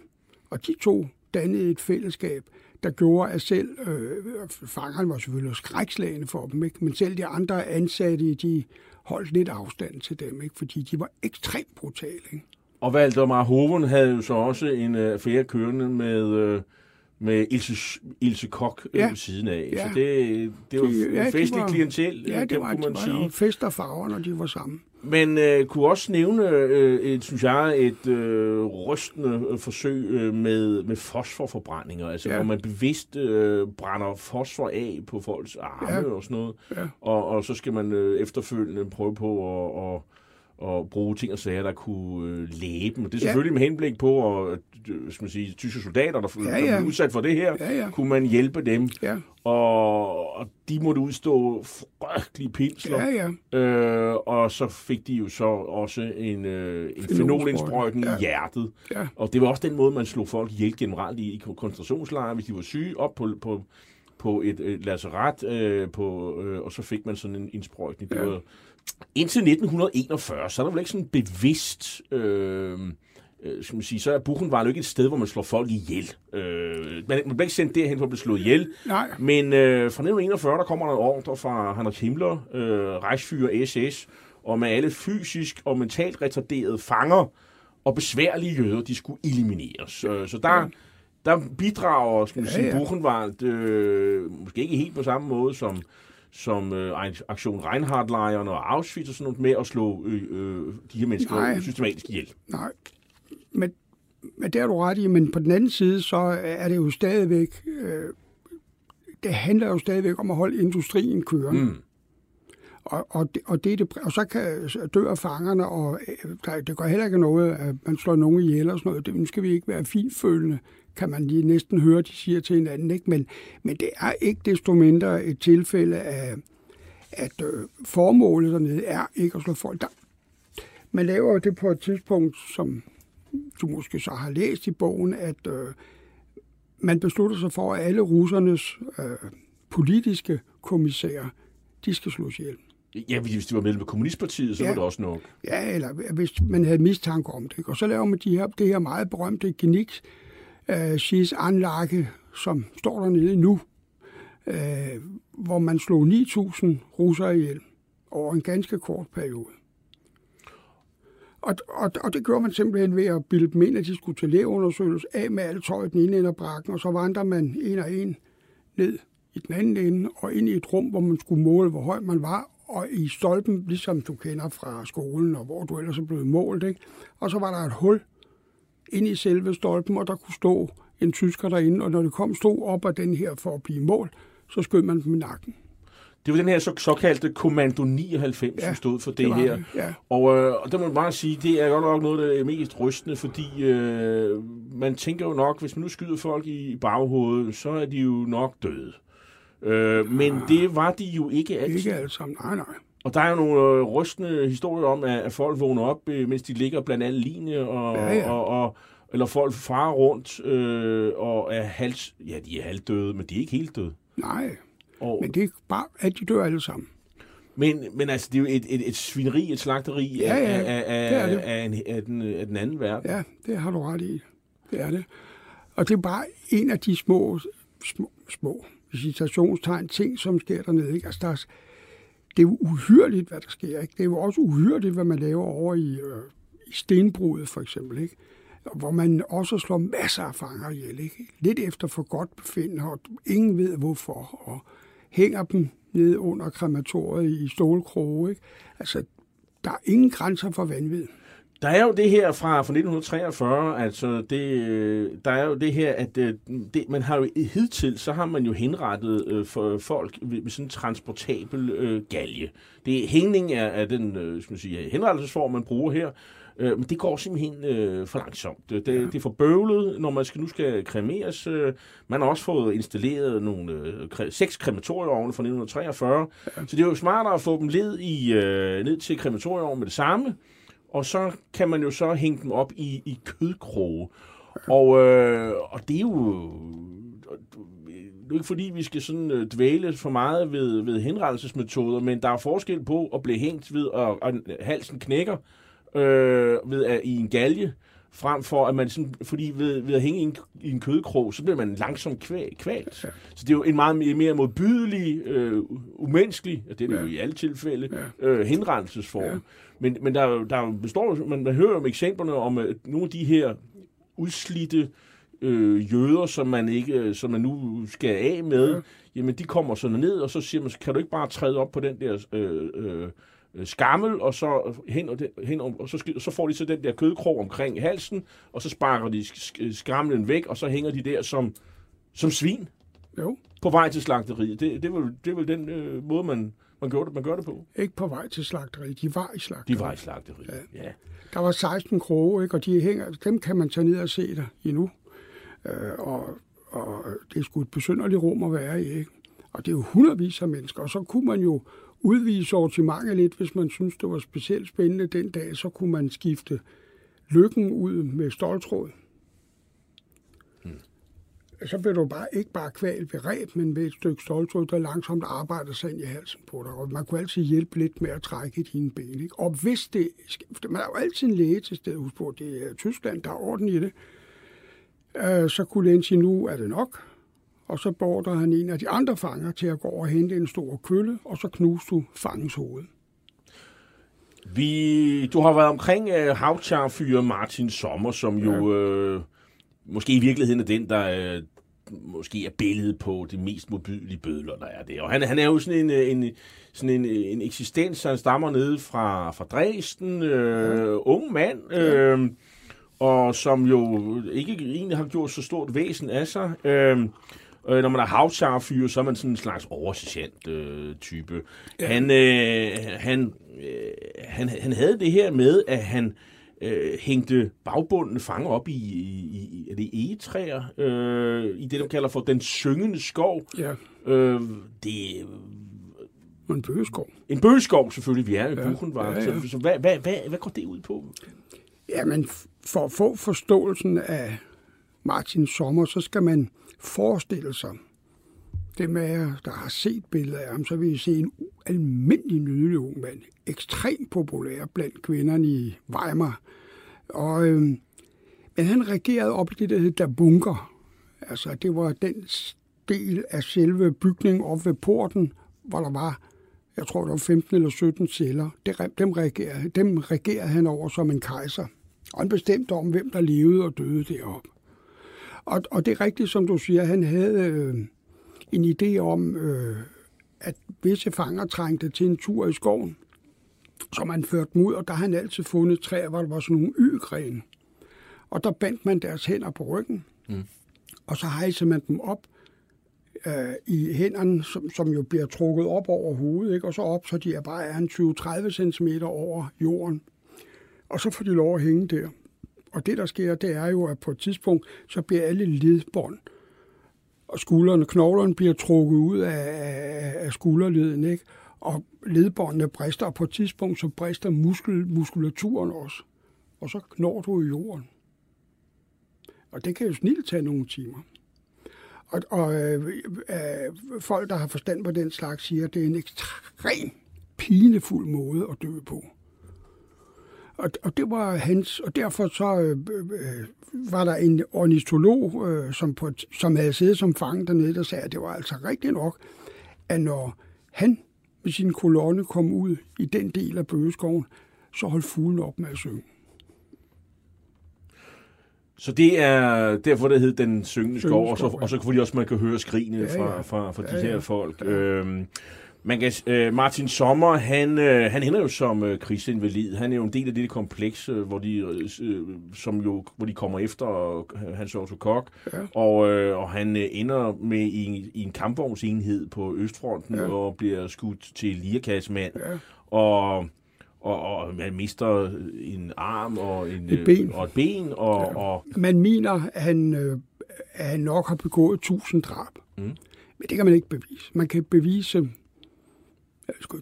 Og de to dannede et fællesskab, der gjorde, at selv øh, fangerne var selvfølgelig skrækslagende for dem, ikke? men selv de andre ansatte, de holdt lidt afstand til dem, ikke? fordi de var ekstremt brutale. Ikke? Og Valdemar Hoven havde jo så også en øh, affære kørende med, øh, med Ilse, Ilse Kok øh, Ja. ved siden af. Ja. Så det, det var De- en ja, de festlig klientel, Ja, øh, det var, kunne man det sige. jo fest og farver, når de var sammen. Men øh, kunne også nævne, øh, et, synes jeg, et øh, rystende øh, forsøg øh, med, med fosforforbrændinger, altså Ja. ja. hvor man bevidst øh, brænder fosfor af på folks arme Ja. ja. og sådan noget, Ja. og, og så skal man øh, efterfølgende prøve på at, at, at bruge ting og sager, der kunne øh, læge dem. Og det er Ja. selvfølgelig med henblik på, at øh, skal man sige, tyske soldater, der, Ja, der ja. blev udsat for det her, Ja, ja. kunne man hjælpe dem, Ja, og, og de måtte udstå frygtelige pinsler. ja, ja. Øh, og så fik de jo så også en, øh, en fenolindsprøjtning Ja. i hjertet. Ja. Og det var også den måde, man slog folk ihjel generelt i, i koncentrationslejre, hvis de var syge, op på, på, på et, et lazaret, øh, på, øh, og så fik man sådan en indsprøjtning. Ja. indtil 1941, så er der vel ikke sådan bevidst... Øh, øh, skal man sige, så er Buchenwald jo ikke et sted, hvor man slår folk ihjel. Øh, man, man bliver ikke sendt derhen for at blive slået ihjel. Nej. Men øh, fra 1941, der kommer der en ordre fra Heinrich Himmler, øh, Reichsführer SS, og med alle fysisk og mentalt retarderede fanger og besværlige jøder, de skulle elimineres. Øh, så der, der bidrager, skal man Ja, sige, ja. Buchenwald, øh, måske ikke helt på samme måde som som øh, aktion Reinhardt-lejren og Auschwitz og sådan noget, med at slå øh, øh, de her mennesker Nej. systematisk ihjel. Nej, men, men det har du ret i, men på den anden side, så er det jo stadigvæk, øh, det handler jo stadigvæk om at holde industrien kørende. Mm. Og, og, det, og, det, er det, og så kan dør fangerne, og øh, der, det går heller ikke noget, at man slår nogen ihjel og sådan noget. Det, nu skal vi ikke være finfølende, kan man lige næsten høre, de siger til hinanden. Ikke? Men, men det er ikke desto mindre et tilfælde af, at øh, formålet dernede er ikke at slå folk. Der, man laver jo det på et tidspunkt, som du måske så har læst i bogen, at øh, man beslutter sig for, at alle russernes øh, politiske kommissærer, de skal slås ihjel. Ja, hvis de var medlem af Kommunistpartiet, så Ja. var det også nok. Ja, eller hvis man havde mistanke om det. Og så laver man de her, det her meget berømte Genix øh, Sis Anlage, som står dernede nu, øh, hvor man slog 9.000 russere ihjel over en ganske kort periode. Og, og, og det gjorde man simpelthen ved at bilde dem ind, at de skulle til lægeundersøgelse af med alt tøjet den ene ende af brakken, og så vandrer man en og en ned i den anden ende, og ind i et rum, hvor man skulle måle, hvor høj man var, og i stolpen, ligesom du kender fra skolen, og hvor du ellers er blevet målt, ikke? Og så var der et hul ind i selve stolpen, og der kunne stå en tysker derinde, og når det kom stod op af den her for at blive målt, så skød man dem i nakken. Det var den her så, såkaldte Kommando 99, ja, som stod for det, det her. det, ja. Og, øh, og der må man bare sige, det er godt nok noget, der er mest rystende, fordi øh, man tænker jo nok, hvis man nu skyder folk i baghovedet, så er de jo nok døde. Øh, men det var de jo ikke altid. Ikke alle sammen, nej, nej. Og der er jo nogle øh, rystende historier om, at, folk vågner op, øh, mens de ligger blandt alle linje, og, Ja, ja. og, og eller folk farer rundt øh, og er hals... Ja, de er halvdøde, men de er ikke helt døde. Nej, Og, men det er bare, at de dør alle sammen. men, men altså, det er jo et, et, et svineri, et slagteri Ja, af, ja, af, af, det er det. af, en, af, den, af den anden verden. Ja, det har du ret i. Det er det. Og det er bare en af de små, små, små citationstegn, ting, som sker dernede. Ikke? Altså, der er, det er jo uhyrligt, hvad der sker. Ikke? Det er jo også uhyrligt, hvad man laver over i, øh, i stenbruddet, for eksempel. Ikke? Hvor man også slår masser af fanger ihjel. Ikke? Lidt efter for godt befindende, og ingen ved hvorfor. Og hænger dem ned under krematoriet i stålkroge. Ikke? Altså, der er ingen grænser for vanvid. Der er jo det her fra, fra 1943, altså det, øh, der er jo det her, at øh, det, man har jo hidtil, så har man jo henrettet øh, for folk ved, med sådan en transportabel øh, galge. Det hængning er, er den øh, skal man sige, henrettelsesform, man bruger her, øh, men det går simpelthen øh, for langsomt. Det, det, det er for bøvlet, når man skal, nu skal kremeres. Øh, man har også fået installeret nogle øh, kre, seks krematorieovne fra 1943, ja. så det er jo smartere at få dem led i, øh, ned til krematorieovnen med det samme, og så kan man jo så hænge dem op i, i kødkroge. Og, øh, og det er jo... Det er ikke fordi, vi skal sådan øh, dvæle for meget ved, ved henrettelsesmetoder, men der er forskel på at blive hængt ved, at, at halsen knækker øh, ved at, i en galge, frem for at man sådan, fordi ved, ved at hænge i en, i en kødkrog, så bliver man langsomt kvæl, kvalt. Ja. Så det er jo en meget mere, mere modbydelig, øh, umenneskelig, og det er det Ja. jo i alle tilfælde, Ja. øh, henrettelsesform. Ja. Men, men der, er der er består, man, man hører om eksemplerne om at nogle af de her udslidte øh, jøder, som man ikke, øh, som man nu skal af med, ja. Ja. jamen de kommer sådan ned, og så siger man, kan du ikke bare træde op på den der øh, øh, øh, skammel, og så hen, og, den, hen og, og så, så får de så den der kødkrog omkring halsen, og så sparker de sk- sk- skamlen væk, og så hænger de der som, som svin Jo, på vej til slagteriet. Det, det, er, vel, det er vel den øh, måde, man, man, gør det, man gør det på. ikke på vej til slagteriet. De var i De slagteriet. var i slagteriet, ja. ja. Der var 16 kroge, ikke? og de hænger, dem kan man tage ned og se der endnu. Øh, og, og det er sgu et besynderligt rum at være i. Ikke? Og det er jo hundredvis af mennesker, og så kunne man jo udvide sortimentet lidt, hvis man synes, det var specielt spændende den dag, så kunne man skifte lykken ud med stoltråd. Så bliver du bare, ikke bare kvalt ved ræb, men ved et stykke stoltråd, der langsomt arbejder sig ind i halsen på dig. Og man kunne altid hjælpe lidt med at trække i dine ben. Ikke? Og hvis det... Man er jo altid en læge til stedet. Husk på, det er Tyskland, der er orden i det. Øh, så kunne lægen sige, nu er det nok. Og så beordrer han en af de andre fanger til at gå over og hente en stor kølle, og så knuste du fangens hoved. Vi, du har været omkring uh, havcharfyre Martin Sommer, som jo ja. uh, måske i virkeligheden er den, der uh, måske er billedet på det mest modbydelige bødler, der er det. Og han, han er jo sådan en, en, sådan en, en eksistens, han stammer nede fra, fra Dresden, ja. ung mand, ja. og som jo ikke egentlig har gjort så stort væsen af sig. Uh, Øh, når man er havcharfyr, så er man sådan en slags oversergeant øh, type. Ja. Han, øh, han, øh, han, han havde det her med, at han øh, hængte bagbundne fanger op i, i, i er det egetræer, øh, i det, de kalder for den syngende skov. Ja. Øh, det en bøgeskov. En bøgeskov, selvfølgelig. Vi er i ja. Buchenwald. Ja, ja. Så, så hvad, hvad, hvad, hvad går det ud på? Jamen, for at få forståelsen af Martin Sommer, så skal man forestille sig, dem af jer, der har set billeder af ham, så vil I se en almindelig nydelig ung mand. Ekstremt populær blandt kvinderne i Weimar. Og, øh, men han regerede op i det, der hed der bunker. Altså, det var den del af selve bygningen op ved porten, hvor der var, jeg tror, der var 15 eller 17 celler. Dem regerede, dem regerede han over som en kejser. Og han bestemte om, hvem der levede og døde deroppe. Og, og det er rigtigt, som du siger, han havde øh, en idé om, øh, at visse fanger trængte til en tur i skoven, som han førte dem ud, og der har han altid fundet træer, hvor der var sådan nogle y Og der bandt man deres hænder på ryggen, mm. og så hejser man dem op øh, i hænderne, som, som jo bliver trukket op over hovedet, ikke? og så op, så de er bare er 20-30 cm over jorden. Og så får de lov at hænge der. Og det, der sker, det er jo, at på et tidspunkt, så bliver alle ledbånd og skuldrene, knoglerne bliver trukket ud af, af skulderleden, ikke? Og ledbåndene brister, og på et tidspunkt, så brister muskel, muskulaturen også. Og så knår du i jorden. Og det kan jo snilt tage nogle timer. Og, og øh, øh, folk, der har forstand på den slags, siger, at det er en ekstrem pinefuld måde at dø på. Og, og det var hans, og derfor så øh, øh, var der en ornitolog, øh, som, på, som havde siddet som fange dernede, der sagde, at det var altså rigtigt nok, at når han med sin kolonne kom ud i den del af bøgeskoven, så holdt fuglen op med at synge. Så det er derfor, det hed Den Syngende Skov, og så, og så fordi også man kan høre skrigene ja, ja. fra, fra, fra de ja, ja. her folk. Ja. Øhm, man kan, øh, Martin Sommer, han, øh, han ender jo som øh, krigsinvalid. Han er jo en del af det kompleks, øh, hvor, de, øh, som jo, hvor de kommer efter øh, Hans Otto Kok. Ja. Og, øh, og han øh, ender med i en, i en kampvognsenhed på Østfronten ja. og bliver skudt til lirakassemand. Ja. Og, og, og man mister en arm og, en, et ben. Øh, og et ben. Og, ja. og, man mener, at han, øh, at han nok har begået tusind drab. Mm. Men det kan man ikke bevise. Man kan bevise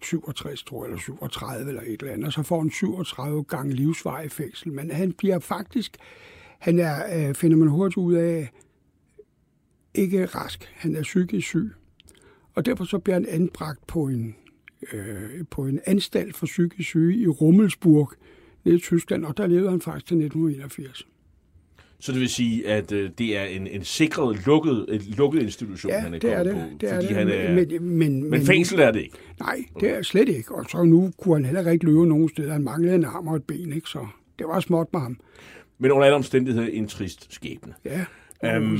67, tror jeg, eller 37 eller et eller andet, og så får han 37 gange livsvej i fængsel. Men han bliver faktisk, han er, øh, finder man hurtigt ud af, ikke rask. Han er psykisk syg. Og derfor så bliver han anbragt på en, øh, på en anstalt for psykisk syge i Rummelsburg, nede i Tyskland, og der levede han faktisk til 1981. Så det vil sige, at øh, det er en, en sikret, lukket, et lukket institution, ja, han er det er det, på. Det er fordi det. Han er, men, men, men fængsel er det ikke? Nej, det er slet ikke. Og så nu kunne han heller ikke løbe nogen steder. Han manglede en arm og et ben, ikke? så det var småt med ham. Men under alle omstændigheder en trist skæbne. Ja. Um,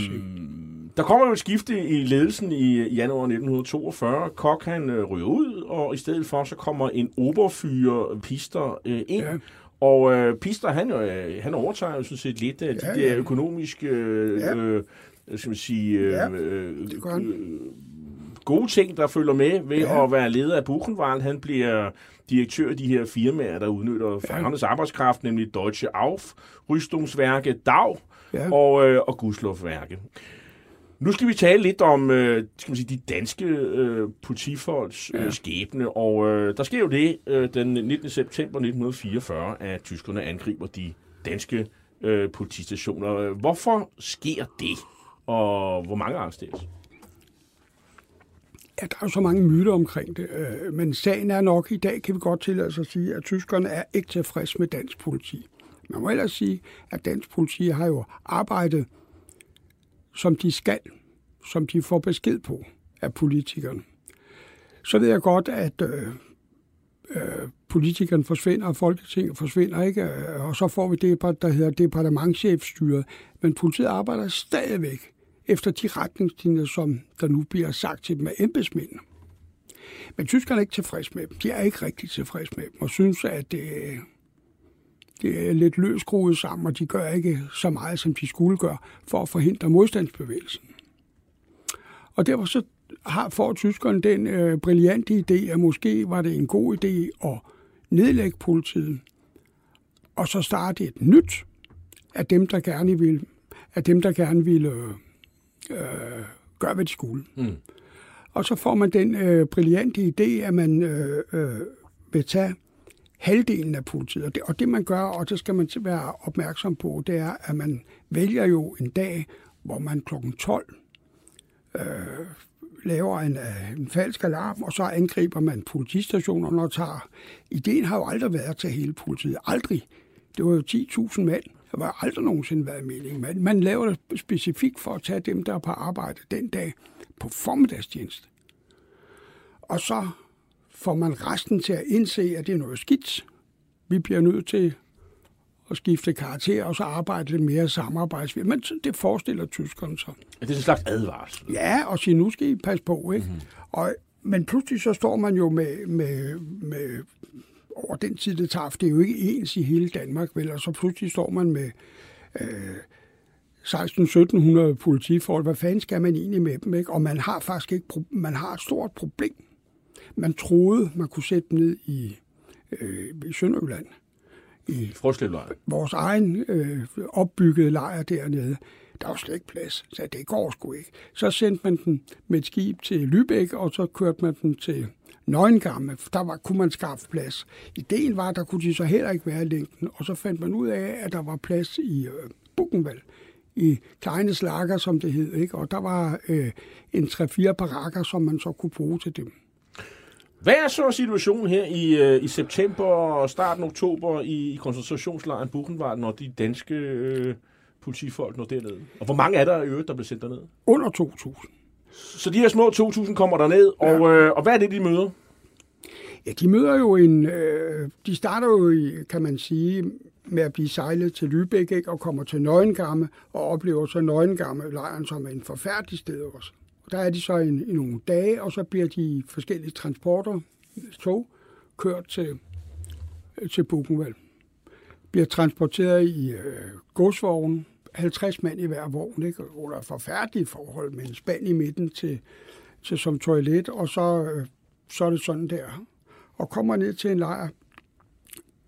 der kommer jo et skifte i ledelsen i januar 1942. Kok han øh, ryger ud, og i stedet for så kommer en oberfyre Pister øh, ind, ja. Og øh, Pister, han, øh, han overtager jo sådan set lidt af de ja, der økonomiske, øh, ja. øh, skal man sige, øh, ja, øh, gode ting, der følger med ved ja. at være leder af Buchenwald. Han bliver direktør af de her firmaer, der udnytter fangernes ja. arbejdskraft, nemlig Deutsche Auf, Rüstungswerke, DAG ja. og, øh, og Guslofværke. Nu skal vi tale lidt om øh, skal man sige, de danske øh, politifolks øh, skæbne, og øh, der sker jo det øh, den 19. september 1944, at tyskerne angriber de danske øh, politistationer. Hvorfor sker det? og hvor mange arresteres? Ja, der er jo så mange myter omkring det, øh, men sagen er nok, i dag kan vi godt tillade os at sige, at tyskerne er ikke tilfreds med dansk politi. Man må ellers sige, at dansk politi har jo arbejdet, som de skal, som de får besked på af politikerne. Så ved jeg godt, at øh, øh, politikerne forsvinder, og Folketinget forsvinder, ikke? Øh, og så får vi det, der hedder departementchefstyret. Men politiet arbejder stadigvæk efter de retningslinjer, som der nu bliver sagt til dem af embedsmændene. Men tyskerne er ikke tilfreds med dem. De er ikke rigtig tilfreds med dem, og synes, at det, lidt løskruet sammen, og de gør ikke så meget, som de skulle gøre, for at forhindre modstandsbevægelsen. Og derfor så har, får tyskerne den øh, brillante idé, at måske var det en god idé at nedlægge politiet, og så starte et nyt af dem, der gerne vil, af dem, der gerne ville øh, gøre, hvad de skulle. Mm. Og så får man den øh, brillante idé, at man øh, øh, vil tage halvdelen af politiet. Og det, og det man gør, og det skal man være opmærksom på, det er, at man vælger jo en dag, hvor man kl. 12 øh, laver en, øh, en falsk alarm, og så angriber man politistationerne og tager... Ideen har jo aldrig været til hele politiet. Aldrig. Det var jo 10.000 mand. Der var aldrig nogensinde været mening. Men man laver det specifikt for at tage dem, der er på arbejde den dag på formiddagstjeneste. Og så får man resten til at indse, at det er noget skidt. Vi bliver nødt til at skifte karakter, og så arbejde lidt mere samarbejdsvis. Men det forestiller tyskerne så. Er det en slags advarsel? Ja, og sige, nu skal I passe på, ikke? Mm-hmm. Og, men pludselig så står man jo med, med, med over den tid, det tager, for det er jo ikke ens i hele Danmark, vel? Og så pludselig står man med øh, 16-1700 politifolk. Hvad fanden skal man egentlig med dem, ikke? Og man har faktisk ikke, man har et stort problem. Man troede, man kunne sætte ned i, øh, i Sønderjylland i vores egen øh, opbyggede lejr dernede. Der var slet ikke plads, så det går sgu ikke. Så sendte man den med et skib til Lübeck, og så kørte man den til Nøgengamme. Der var, kunne man skaffe plads. Ideen var, at der kunne de så heller ikke være i længden, og så fandt man ud af, at der var plads i øh, Buchenwald i kleine slager, som det hed. Ikke? Og der var øh, en 3-4 barakker, som man så kunne bruge til dem. Hvad er så situationen her i, øh, i september og starten af oktober i, i koncentrationslejren Buchenwald, når de danske øh, politifolk når derned? Og hvor mange er der i øvrigt, der bliver sendt derned? Under 2.000. Så de her små 2.000 kommer derned, ja. og, øh, og hvad er det, de møder? Ja, de møder jo en... Øh, de starter jo, i, kan man sige, med at blive sejlet til Lübeck ikke, og kommer til Nøgengamme og oplever så Nøgengamme lejren som en forfærdelig sted også. Der er de så i, i nogle dage, og så bliver de forskellige transporter, tog, kørt til, øh, til Buchenwald. Bliver transporteret i øh, godsvognen, 50 mand i hver vogn, ikke? under forfærdelige forhold, med en spand i midten til, til som toilet, og så, øh, så er det sådan der. Og kommer ned til en lejr,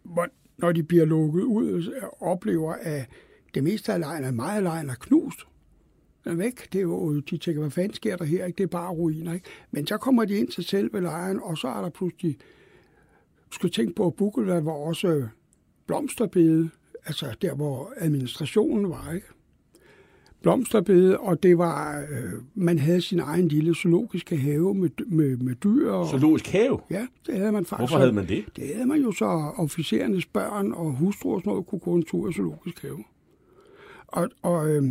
hvor, når de bliver lukket ud, oplever, at det meste af lejren, er meget af lejren er knust væk. Det er jo, de tænker, hvad fanden sker der her? Ikke? Det er bare ruiner. Ikke? Men så kommer de ind til selve lejren, og så er der pludselig, skulle tænke på, at Bukkelvad var også blomsterbede, altså der, hvor administrationen var, ikke? Blomsterbede, og det var, øh, man havde sin egen lille zoologiske have med, med, med dyr. Og, Zoologisk have? Ja, det havde man faktisk. Hvorfor havde man det? Det havde man jo så, officerernes børn og hustruer og sådan noget kunne gå en tur i zoologisk have. Og, og øh,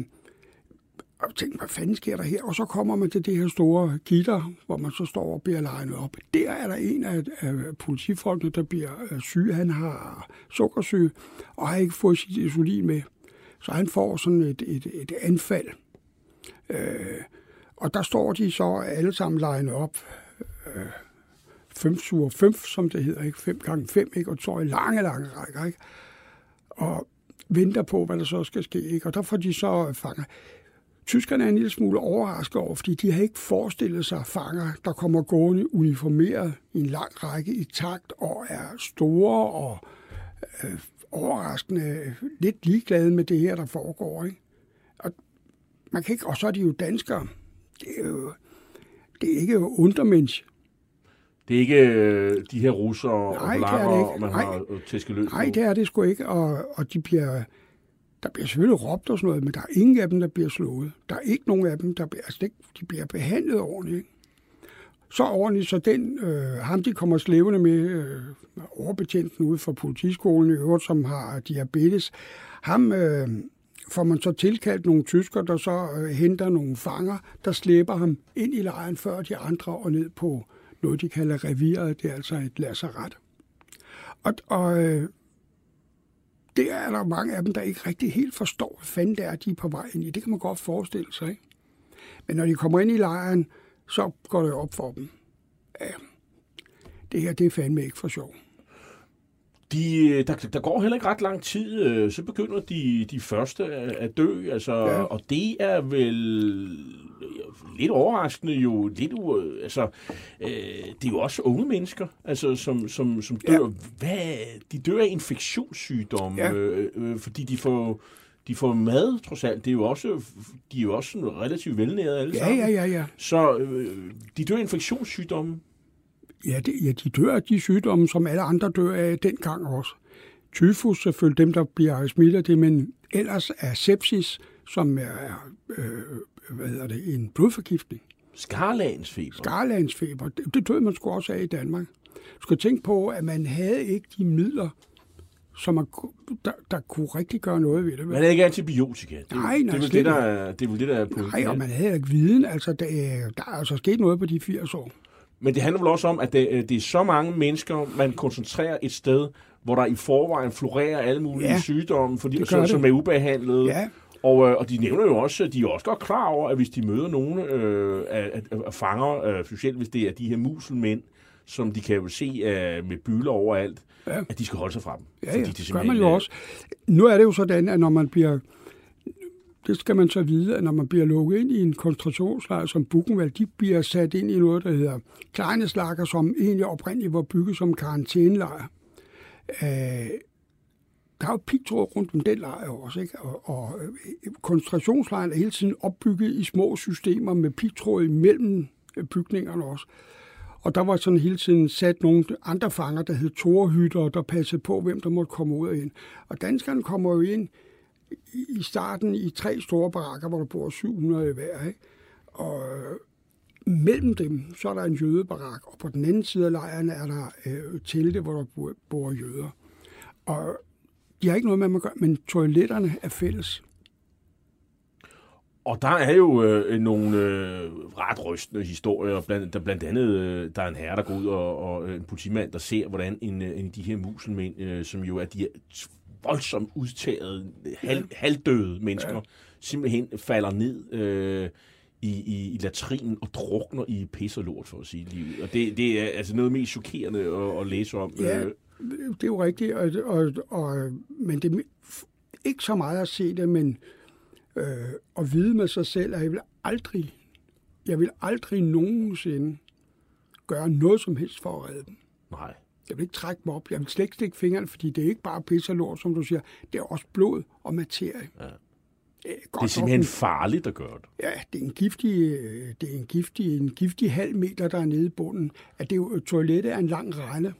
og tænkte, hvad fanden sker der her? Og så kommer man til det her store gitter, hvor man så står og bliver legnet op. Der er der en af, af politifolkene, der bliver øh, syg. Han har sukkersyge og har ikke fået sit insulin med. Så han får sådan et, et, et anfald. Øh, og der står de så alle sammen legnet op. Øh, 5 sur 5, som det hedder, ikke? 5 gange 5, ikke? Og så i lange, lange rækker, ikke? Og venter på, hvad der så skal ske, ikke? Og der får de så fanger. Tyskerne er en lille smule overrasket over, fordi de har ikke forestillet sig fanger, der kommer gående uniformeret i en lang række i takt og er store og øh, overraskende lidt ligeglade med det her, der foregår. Ikke? Og, man kan ikke, og så er de jo danskere. Det er jo det er ikke undermenneske. Det er ikke øh, de her russere og polakker, og man Nej. har tæsket løs Nej, det er det sgu ikke. Og, og de bliver der bliver selvfølgelig råbt og sådan noget, men der er ingen af dem, der bliver slået. Der er ikke nogen af dem, der bliver, altså, de bliver behandlet ordentligt. Så ordentligt, så den, øh, ham de kommer slævende med, øh, overbetjenten ude fra politiskolen i øvrigt, som har diabetes, ham øh, får man så tilkaldt nogle tysker, der så øh, henter nogle fanger, der slæber ham ind i lejren før de andre og ned på noget, de kalder reviret. Det er altså et lazaret. Og, og øh, det er der mange af dem, der ikke rigtig helt forstår, hvad fanden det er, de er på vej ind i. Det kan man godt forestille sig. Ikke? Men når de kommer ind i lejren, så går det op for dem. Ja, det her, det er fandme ikke for sjov. De, der, der går heller ikke ret lang tid, øh, så begynder de, de første at, dø, altså, ja. og det er vel lidt overraskende jo, lidt u, altså, øh, det er jo også unge mennesker, altså, som, som, som dør. Ja. Hvad, de dør af infektionssygdomme, ja. øh, øh, fordi de får, de får mad, trods alt. Det er jo også, de er jo også relativt velnærede alle Ja, sammen. ja, ja, ja. Så øh, de dør af infektionssygdomme. Ja, det, ja, de dør af de sygdomme, som alle andre dør af dengang også. Tyfus selvfølgelig dem, der bliver smittet det, men ellers er sepsis, som er øh, hvad hedder det, en blodforgiftning. Skarlagensfeber. Skarlandsfeber, det, det døde man sgu også af i Danmark. Du skal tænke på, at man havde ikke de midler, som man, der, der kunne rigtig gøre noget ved det. Man er ikke antibiotika. Det, Nej, nej, det er det, der, er- det er vel det, der er på. Nej, og man havde ikke viden. Altså, der, der er altså sket noget på de 80 år. Men det handler vel også om, at det, øh, det er så mange mennesker, man koncentrerer et sted, hvor der i forvejen florerer alle mulige ja, sygdomme, fordi, som det. er ubehandlede. Ja. Og, øh, og de nævner jo også, at de er også godt klar over, at hvis de møder nogen øh, af, af, fanger, øh, specielt hvis det er de her muselmænd, som de kan jo se øh, med bylder overalt, ja. At de skal holde sig fra dem. Ja, ja, det det gør man jo øh, også. Nu er det jo sådan, at når man bliver... Det skal man så vide, at når man bliver lukket ind i en koncentrationslejr som Buchenwald, de bliver sat ind i noget, der hedder Kleineslager, som egentlig oprindeligt var bygget som karantænelejr. Øh, der er jo pigtråd rundt om den lejr også, ikke? Og, og øh, koncentrationslejren er hele tiden opbygget i små systemer med pigtråd imellem øh, bygningerne også. Og der var sådan hele tiden sat nogle andre fanger, der hed torhytter, der passede på, hvem der måtte komme ud og ind. Og danskerne kommer jo ind i starten i tre store barakker, hvor der bor 700 i hver. Ikke? Og øh, mellem dem, så er der en jødebarak, og på den anden side af lejren er der øh, telte, hvor der bor, bor jøder. Og de har ikke noget med, man gør, men toiletterne er fælles. Og der er jo øh, nogle øh, ret rystende historier. Blandt, der blandt andet, øh, der er en herre, der går ud, og, og øh, en politimand, der ser, hvordan en, øh, en af de her muselmænd, øh, som jo er de voldsomt udtagede, hal, halvdøde mennesker, ja. simpelthen falder ned øh, i, i, i latrinen og drukner i pis og lort, for at sige livet. Og det, det er altså noget mest chokerende at, at læse om. Ja, Øh, det er jo rigtigt, og, og, og, men det er ikke så meget at se det, men øh, at vide med sig selv, at jeg vil aldrig, jeg vil aldrig nogensinde gøre noget som helst for at redde dem. nej. Jeg vil ikke trække mig op. Jeg vil slet ikke stikke fingrene, fordi det er ikke bare pis og lort, som du siger. Det er også blod og materie. Ja. Det er, Det er simpelthen nok farligt at gøre det. ja, det er en giftig, øh, det er en giftig, en giftig halv meter, der er nede i bunden. At det er jo, toilettet er en lang rende.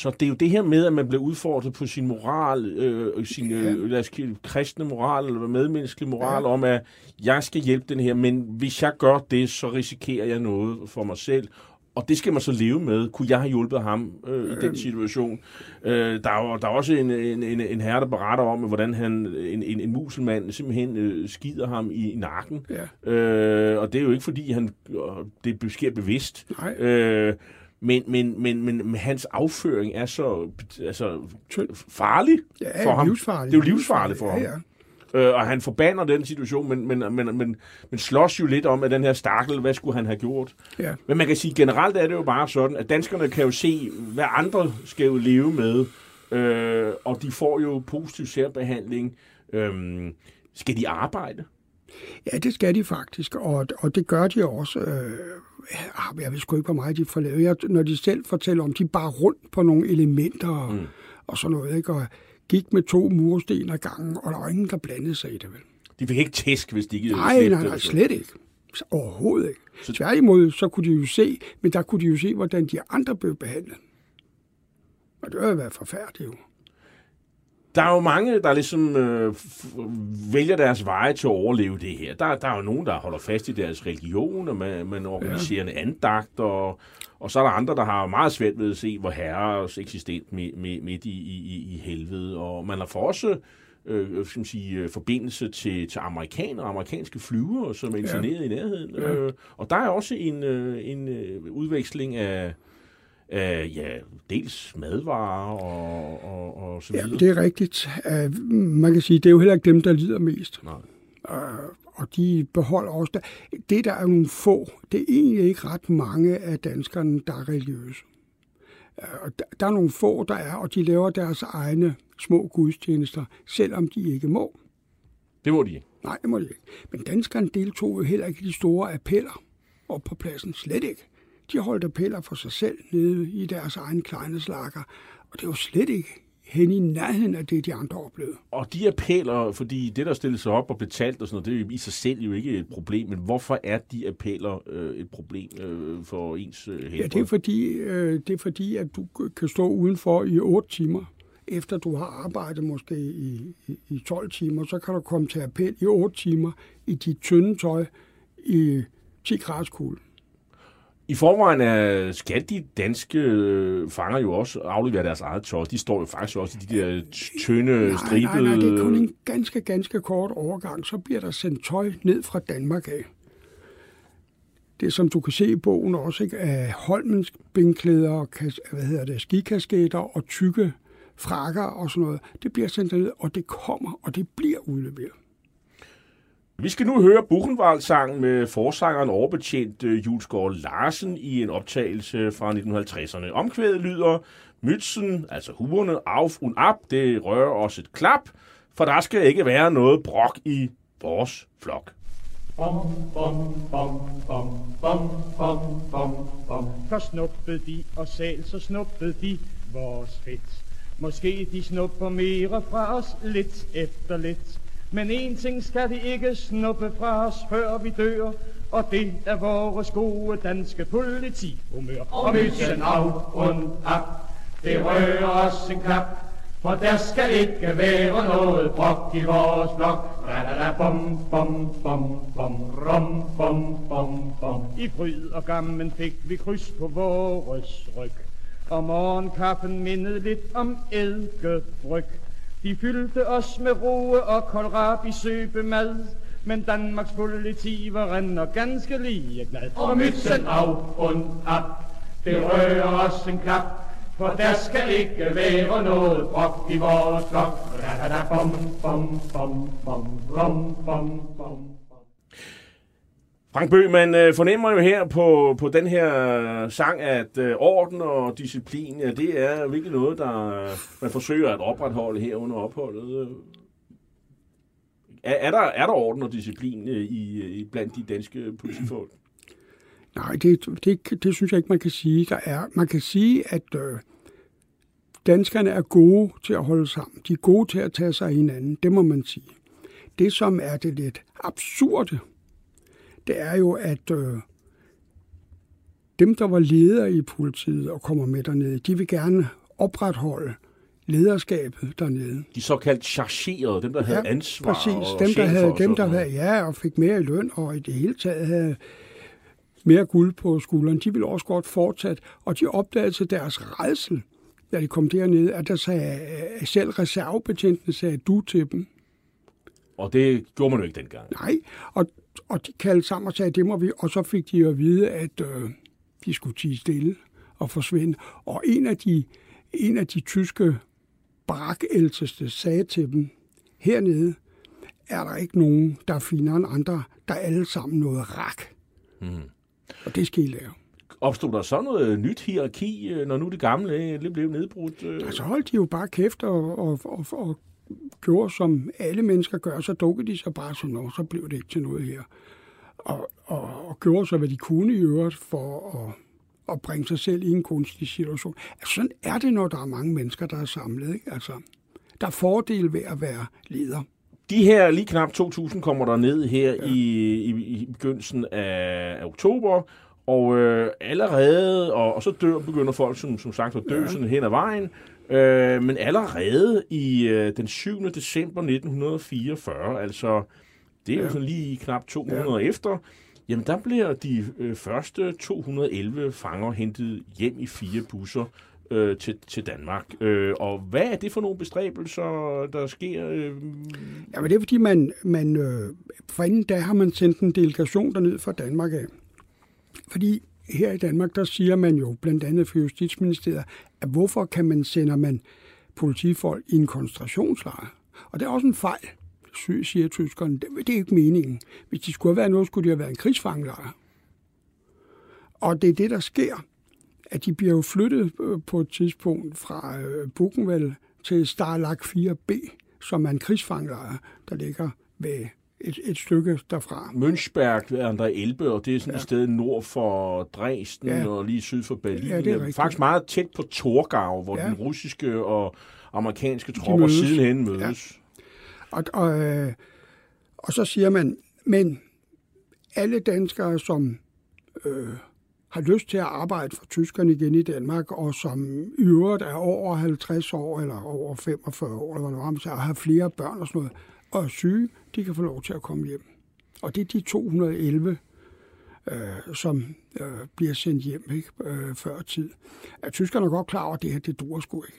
Så det er jo det her med, at man bliver udfordret på sin moral, øh, sin øh, lad os kalde kristne moral, eller medmenneskelig moral, ja. om at jeg skal hjælpe den her, men hvis jeg gør det, så risikerer jeg noget for mig selv. Og det skal man så leve med. Kunne jeg have hjulpet ham øh, i den situation? Øh, der, er der er også en, en, en, en herre, der beretter om, hvordan han, en, en, en muselmand simpelthen øh, skider ham i, i nakken. Ja. Øh, og det er jo ikke, fordi han, øh, det sker bevidst. Nej. Øh, men, men, men, men, men hans afføring er så altså, farlig Ja, for ham. livsfarligt. Det er jo livsfarligt for ja, ham. Ja. Øh, og han forbander den situation, men, men, men, men, men slås jo lidt om, at den her stakkel, hvad skulle han have gjort? Ja. Men man kan sige, generelt er det jo bare sådan, at danskerne kan jo se, hvad andre skal jo leve med, øh, og de får jo positiv særbehandling. Øh, skal de arbejde? Ja, det skal de faktisk, og, og det gør de også. Øh, ja, jeg ved sgu ikke, hvor meget de får lavet. Jeg, når de selv fortæller om, de bare rundt på nogle elementer og, mm. og sådan noget, ikke? og gik med to mursten ad gangen, og der var ingen, der blandede sig i det, vel? De fik ikke tæsk, hvis de ikke Nej, slæbte nej, nej, altså. slet ikke. Overhovedet ikke. Så... Tværtimod, så kunne de jo se, men der kunne de jo se, hvordan de andre blev behandlet. Og det har været forfærdeligt jo. Der er jo mange, der ligesom øh, vælger deres veje til at overleve det her. Der, der er jo nogen, der holder fast i deres religion, og man, man organiserer ja. en andagt, og, og så er der andre, der har meget svært ved at se, hvor herres eksistent midt, midt i, i, i helvede. Og man har for også øh, skal man sige, øh, forbindelse til, til amerikanere, amerikanske flyvere, som er interneret ja. i nærheden. Ja. Øh, og der er også en, øh, en øh, udveksling af, af ja, dels madvarer og, og, og så Ja, videre. det er rigtigt. Uh, man kan sige, det er jo heller ikke dem, der lider mest. Nej. Uh, og de beholder også... Der. Det, der er nogle få, det er egentlig ikke ret mange af danskerne, der er religiøse. Uh, og der, der er nogle få, der er, og de laver deres egne små gudstjenester, selvom de ikke må. Det må de ikke. Nej, det må de ikke. Men danskerne deltog jo heller ikke i de store appeller op på pladsen. Slet ikke. De holdt appeller for sig selv nede i deres egen kleine slakker. Og det var slet ikke hen i nærheden af det, de andre oplevede. Og de appeller, fordi det, der stillede sig op og betalt og sådan noget, det er jo i sig selv jo ikke et problem, men hvorfor er de appeller øh, et problem øh, for ens øh, helbred? Ja, det er fordi, øh, det er fordi at du kan stå udenfor i 8 timer. Efter du har arbejdet måske i, i, i 12 timer, så kan du komme til appel i 8 timer i dit tynde tøj i 10 graders kulde. I forvejen er, skal de danske øh, fanger jo også aflevere deres eget tøj. De står jo faktisk også i de der tynde, Nej, stribede... nej, nej, det er kun en ganske, ganske kort overgang. Så bliver der sendt tøj ned fra Danmark af. Det, som du kan se i bogen også, ikke, af Holmens bindklæder, hvad hedder det, skikasketter og tykke frakker og sådan noget, det bliver sendt ned, og det kommer, og det bliver udleveret. Vi skal nu høre Buchenwald-sangen med forsangeren overbetjent øh, Julesgaard Larsen i en optagelse fra 1950'erne. Omkvædet lyder Mytsen, altså huerne, auf und ab, det rører os et klap, for der skal ikke være noget brok i vores flok. Bom, bom, bom, bom, bom, bom, bom, bom. For snuppede de og sal, så snuppede de vores fedt. Måske de snupper mere fra os lidt efter lidt. Men en ting skal de ikke snuppe fra os, før vi dør. Og det er vores gode danske politihumør. Og mysen af und ab, det rører os en klap. For der skal ikke være noget brok i vores blok. Da-da-da, bom, bom, bom, bom, rom, bom, bom, bom. I fryd og gammen fik vi kryds på vores ryg. Og morgenkaffen mindede lidt om eddikebryg. De fyldte os med roe og kohlrabi søbemad. Men Danmarks politi var render ganske lige glad. Og mytsen af und ab, det rører os en klap. For der skal ikke være noget brok i vores flok. Da-da-da, bom, bom, bom, bom, bom bom, bom. Frank Bøh, man øh, fornemmer jo her på, på den her sang, at øh, orden og disciplin, ja, det er virkelig noget, der øh, man forsøger at opretholde her under opholdet. Er, er, der, er der orden og disciplin øh, i, i blandt de danske politifolk? Nej, det, det, det synes jeg ikke, man kan sige. Der er, man kan sige, at øh, danskerne er gode til at holde sammen. De er gode til at tage sig af hinanden. Det må man sige. Det, som er det lidt absurde, det er jo, at øh, dem, der var ledere i politiet og kommer med dernede, de vil gerne opretholde lederskabet dernede. De såkaldt chargerede, dem der havde ansvar præcis. og Dem, der havde, dem, der havde, ja, og fik mere i løn, og i det hele taget havde mere guld på skulderen, de ville også godt fortsætte. Og de opdagede til deres redsel, da de kom dernede, at der sagde, at selv reservebetjentene sagde du til dem. Og det gjorde man jo ikke dengang. Nej, og, og de kaldte sammen og sagde, det må vi, og så fik de at vide, at øh, de skulle tige stille og forsvinde. Og en af de, en af de tyske barakelteste sagde til dem, hernede er der ikke nogen, der er finere end andre, der er alle sammen noget rak. Mm. Og det skal I lære. Opstod der så noget nyt hierarki, øh, når nu det gamle øh, det blev nedbrudt? Altså holdt de jo bare kæft og, og, og, og gjorde, som alle mennesker gør, så dukkede de sig bare sådan, så blev det ikke til noget her. Og, og, og gjorde så, hvad de kunne i øvrigt for at, at bringe sig selv i en kunstig situation. Altså sådan er det, når der er mange mennesker, der er samlet. Ikke? Altså, der er fordel ved at være leder. De her lige knap 2.000 kommer der ned her ja. i, i, i begyndelsen af, af oktober, Og øh, allerede, og, og så dør, begynder folk som, som sagt at dø ja. sådan hen ad vejen, øh, men allerede i øh, den 7. december 1944, altså det er ja. jo sådan lige knap to måneder ja. efter, jamen der bliver de øh, første 211 fanger hentet hjem i fire busser øh, til, til Danmark. Øh, og hvad er det for nogle bestræbelser, der sker? Øh? Jamen det er fordi, man, man øh, for inden da har man sendt en delegation derned fra Danmark af. Fordi her i Danmark, der siger man jo blandt andet for Justitsministeriet, at hvorfor kan man sende man politifolk i en koncentrationslejr? Og det er også en fejl, siger tyskerne. Det, det er ikke meningen. Hvis de skulle have været noget, skulle de have været en krigsfangelejr. Og det er det, der sker at de bliver jo flyttet øh, på et tidspunkt fra øh, Buchenwald til Starlag 4B, som er en krigsfangelejr, der ligger ved et, et stykke derfra. Münchberg ved André Elbe, og det er sådan ja. et sted nord for Dresden ja. og lige syd for Berlin. Ja, det er rigtigt. Faktisk meget tæt på Torgau, hvor ja. den russiske og amerikanske tropper sidenhen mødes. Ja. Og, og, øh, og så siger man, men alle danskere, som øh, har lyst til at arbejde for tyskerne igen i Danmark, og som i øvrigt er over 50 år eller over 45 år, eller hvad det var, har flere børn og sådan noget, og er syge, de kan få lov til at komme hjem. Og det er de 211, øh, som øh, bliver sendt hjem ikke, øh, før tid. At tyskerne er godt klar over, at det her, det dur sgu ikke.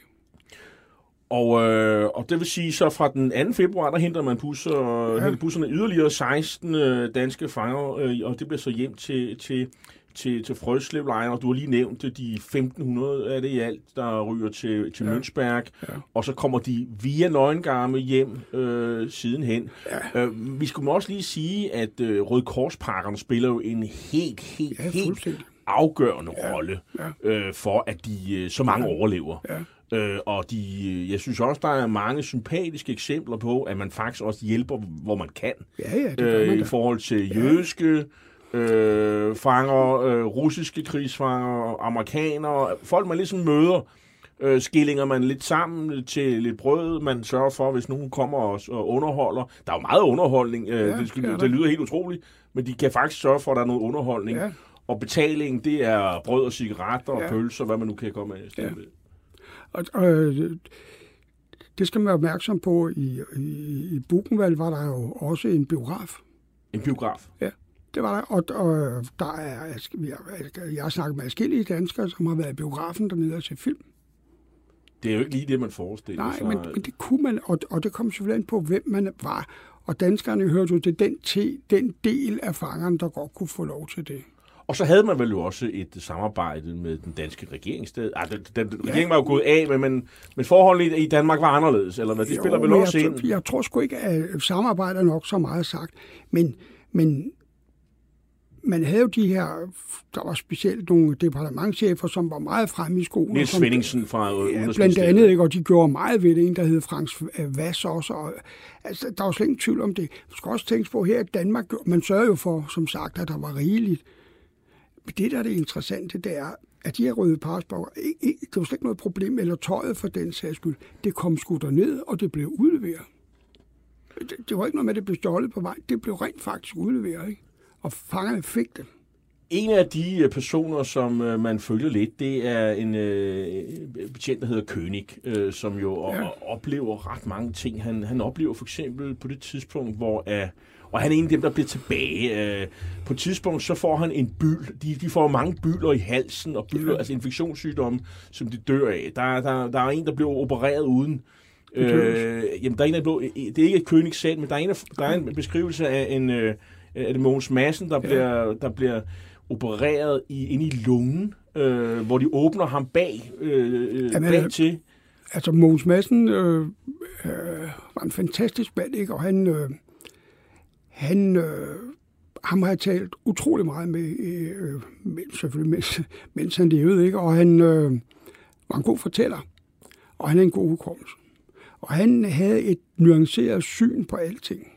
Og, øh, og det vil sige, så fra den 2. februar, der henter man busser, ja. henter busserne yderligere 16 øh, danske fanger, øh, og det bliver så hjem til, til til, til Frøslevlejren, og du har lige nævnt de 1500 af det i alt, der ryger til, til ja. Münchberg, ja. og så kommer de via Nøgengarme hjem øh, sidenhen. Ja. Øh, vi skulle også lige sige, at øh, Røde Korspakkerne spiller jo en helt, helt, ja, helt afgørende ja. rolle ja. Øh, for, at de øh, så mange ja. overlever. Ja. Øh, og de, jeg synes også, der er mange sympatiske eksempler på, at man faktisk også hjælper, hvor man kan. Ja, ja, det øh, I forhold til jødiske øh, fanger, øh, russiske krigsfanger, amerikanere, folk man ligesom møder, øh, skillinger man lidt sammen til lidt brød, man sørger for, hvis nogen kommer og, og underholder. Der er jo meget underholdning, øh, ja, det, det, det lyder helt utroligt, men de kan faktisk sørge for, at der er noget underholdning. Ja. Og betalingen, det er brød og cigaretter og ja. pølser, hvad man nu kan komme af. Ja. Og øh, det skal man være opmærksom på. I, i, i Buchenwald var der jo også en biograf. En biograf? Ja. Det var der, og, og der er, jeg har snakket med forskellige danskere, som har været i biografen dernede og se film. Det er jo ikke lige det, man forestiller Nej, sig. Men, men det kunne man, og, og det kom selvfølgelig ind på, hvem man var. Og danskerne hørte jo til den, til den del af fangerne, der godt kunne få lov til det. Og så havde man vel jo også et samarbejde med den danske regeringssted. Altså, den, den ja. regeringen var jo gået af, men, men, men forholdet i Danmark var anderledes, eller hvad? Det jo, spiller vel også jeg, ind? Jeg tror sgu ikke, at samarbejdet er nok så meget sagt. Men, men man havde jo de her, der var specielt nogle departementchefer, som var meget fremme i skolen. Niels Svendingsen fra ja, Blandt andet, ikke? og de gjorde meget ved det. En, der hed Frans Vass også. Og, altså, der var slet ingen tvivl om det. Du skal også tænke på, her i Danmark, man sørger jo for, som sagt, at der var rigeligt. Men det, der er det interessante, det er, at de her røde parsborger, det var slet ikke noget problem, eller tøjet for den sags skyld. Det kom sgu ned, og det blev udleveret. Det, det var ikke noget med, at det blev stjålet på vej. Det blev rent faktisk udleveret, ikke? Og fangerne fik det. En af de øh, personer, som øh, man følger lidt, det er en øh, betjent, der hedder König, øh, som jo ja. oplever ret mange ting. Han, han oplever for eksempel på det tidspunkt, hvor øh, og han er en af dem, der bliver tilbage. Øh, på et tidspunkt, så får han en byld. De, de får mange bylder i halsen, og bylder, ja. altså infektionssygdomme, som de dør af. Der, der, der er en, der bliver opereret uden. Øh, jamen, der er en, der blev, det er ikke et König selv, men der er en, der er en beskrivelse af en... Øh, er det Mogens Madsen, der, ja. bliver, der bliver opereret i, ind i lungen, øh, hvor de åbner ham bag, øh, Jamen, bag til. Altså, Mogens Madsen øh, øh, var en fantastisk mand, ikke? og han, øh, han øh, ham har jeg talt utrolig meget med, øh, mens, selvfølgelig mens, mens han levede, ikke? og han øh, var en god fortæller, og han er en god hukommelse. Og han havde et nuanceret syn på alting.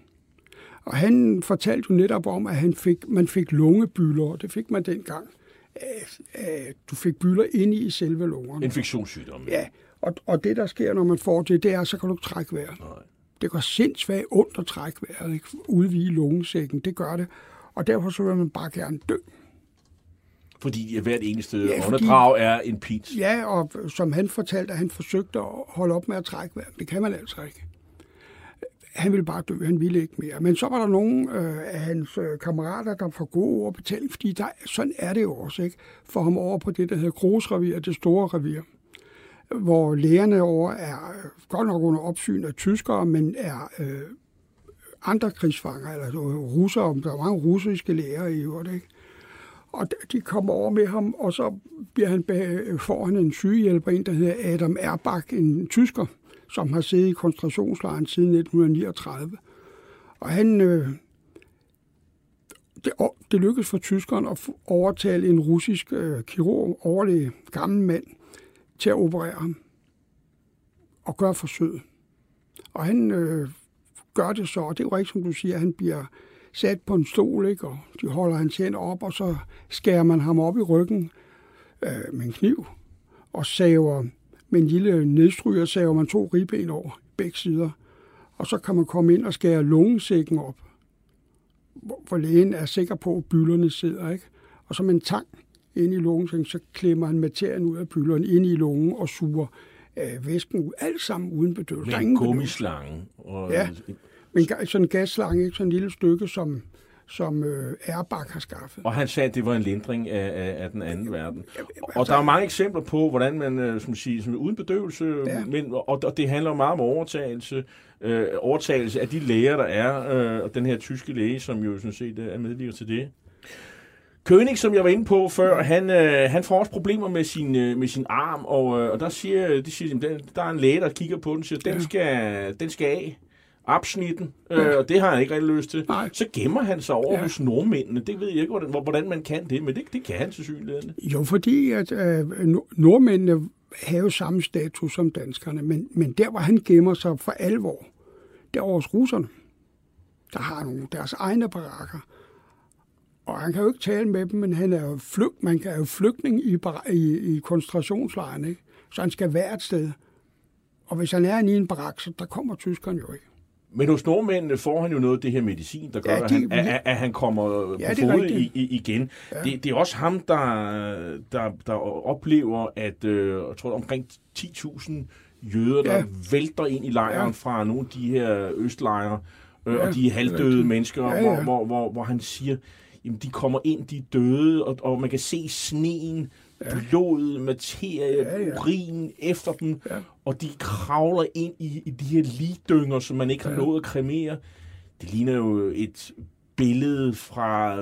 Og han fortalte jo netop om, at han fik, man fik lungebylder, det fik man dengang. Du fik bylder inde i selve lungerne. Infektionssygdomme. Ja, og, og det der sker, når man får det, det er, så kan du ikke trække vejret. Nej. Det går sindssygt ondt at trække vejret, ikke? udvide lungesækken, det gør det. Og derfor så vil man bare gerne dø. Fordi hvert eneste Ja, åndedrag er en pins. Ja, og som han fortalte, at han forsøgte at holde op med at trække vejret. Det kan man altså ikke. Han ville bare dø, han ville ikke mere. Men så var der nogle øh, af hans øh, kammerater, der får gode ord betalt, fordi der, sådan er det jo også, ikke? For ham over på det, der hedder Grosrevir, det store revir, hvor lægerne over er øh, godt nok under opsyn af tyskere, men er øh, andre krigsfanger, eller øh, russere, der er mange russiske læger i øvrigt, ikke? Og de kommer over med ham, og så bliver han bag, øh, får han en sygehjælper, en der hedder Adam Erbach, en tysker, som har siddet i koncentrationslejren siden 1939. Og han, øh, det, det lykkedes for tyskeren at overtale en russisk øh, kirurg, overlæge, gammel mand, til at operere ham og gøre forsøget. Og han øh, gør det så, og det er jo rigtigt, som du siger, han bliver sat på en stol, ikke? og de holder hans hænder op, og så skærer man ham op i ryggen øh, med en kniv, og saver med en lille nedstryger, saver man to ribben over begge sider. Og så kan man komme ind og skære lungesækken op, hvor lægen er sikker på, at byllerne sidder. Ikke? Og så med en tang ind i lungesækken, så klemmer han materien ud af byllerne ind i lungen og suger øh, væsken ud. Alt sammen uden bedøvelse. Med en gummislange. Og, Ja. Men sådan en gasslange, ikke? Sådan en lille stykke, som, som øh, Airbag har skaffet. Og han sagde, at det var en lindring af, af, af den anden verden. Og altså- der er mange eksempler på, hvordan man, øh, som siger, som uden bedøvelse, Ja. men, og, og det handler meget om overtagelse, øh, overtagelse af de læger, der er, øh, og den her tyske læge, som jo sådan set øh, er medvirker til det. König, som jeg var inde på før, han, øh, han får også problemer med sin, øh, med sin arm, og, øh, og der siger, de siger, der, der er en læge, der kigger på den og siger, den skal, den skal af. Absnitten, øh, og det har han ikke rigtig lyst til. Nej. Så gemmer han sig over Ja. hos nordmændene. Det ved jeg ikke, hvordan, hvordan man kan det, men det, det kan han til synligheden. Jo, fordi at øh, nord- nordmændene havde jo samme status som danskerne, men, men der, hvor han gemmer sig for alvor, der er hos russerne. Der har nogle deres egne barakker. Og han kan jo ikke tale med dem, men han er jo flygt, man kan jo flygtning i, i, i koncentrationslejren, ikke? Så han skal være et sted. Og hvis han er i en barak, så der kommer tyskerne jo ikke. Men hos nordmændene får han jo noget af det her medicin, der gør, Ja, de- at, han, at, at han kommer Ja, på fod i, i, igen. Ja. Det, det er også ham, der, der, der oplever, at øh, jeg tror, omkring 10.000 jøder, der Ja. vælter ind i lejren Ja. fra nogle af de her østlejre, øh, Ja, og de halvdøde mennesker, ja. ja. Hvor, hvor, hvor, hvor han siger, jamen de kommer ind, de er døde, og, og man kan se sneen, ja. blodet, materie, Ja, ja, urin efter dem, Ja. og de kravler ind i, i de her ligdynger, som man ikke har Ja. nået at kremere. Det ligner jo et billede fra,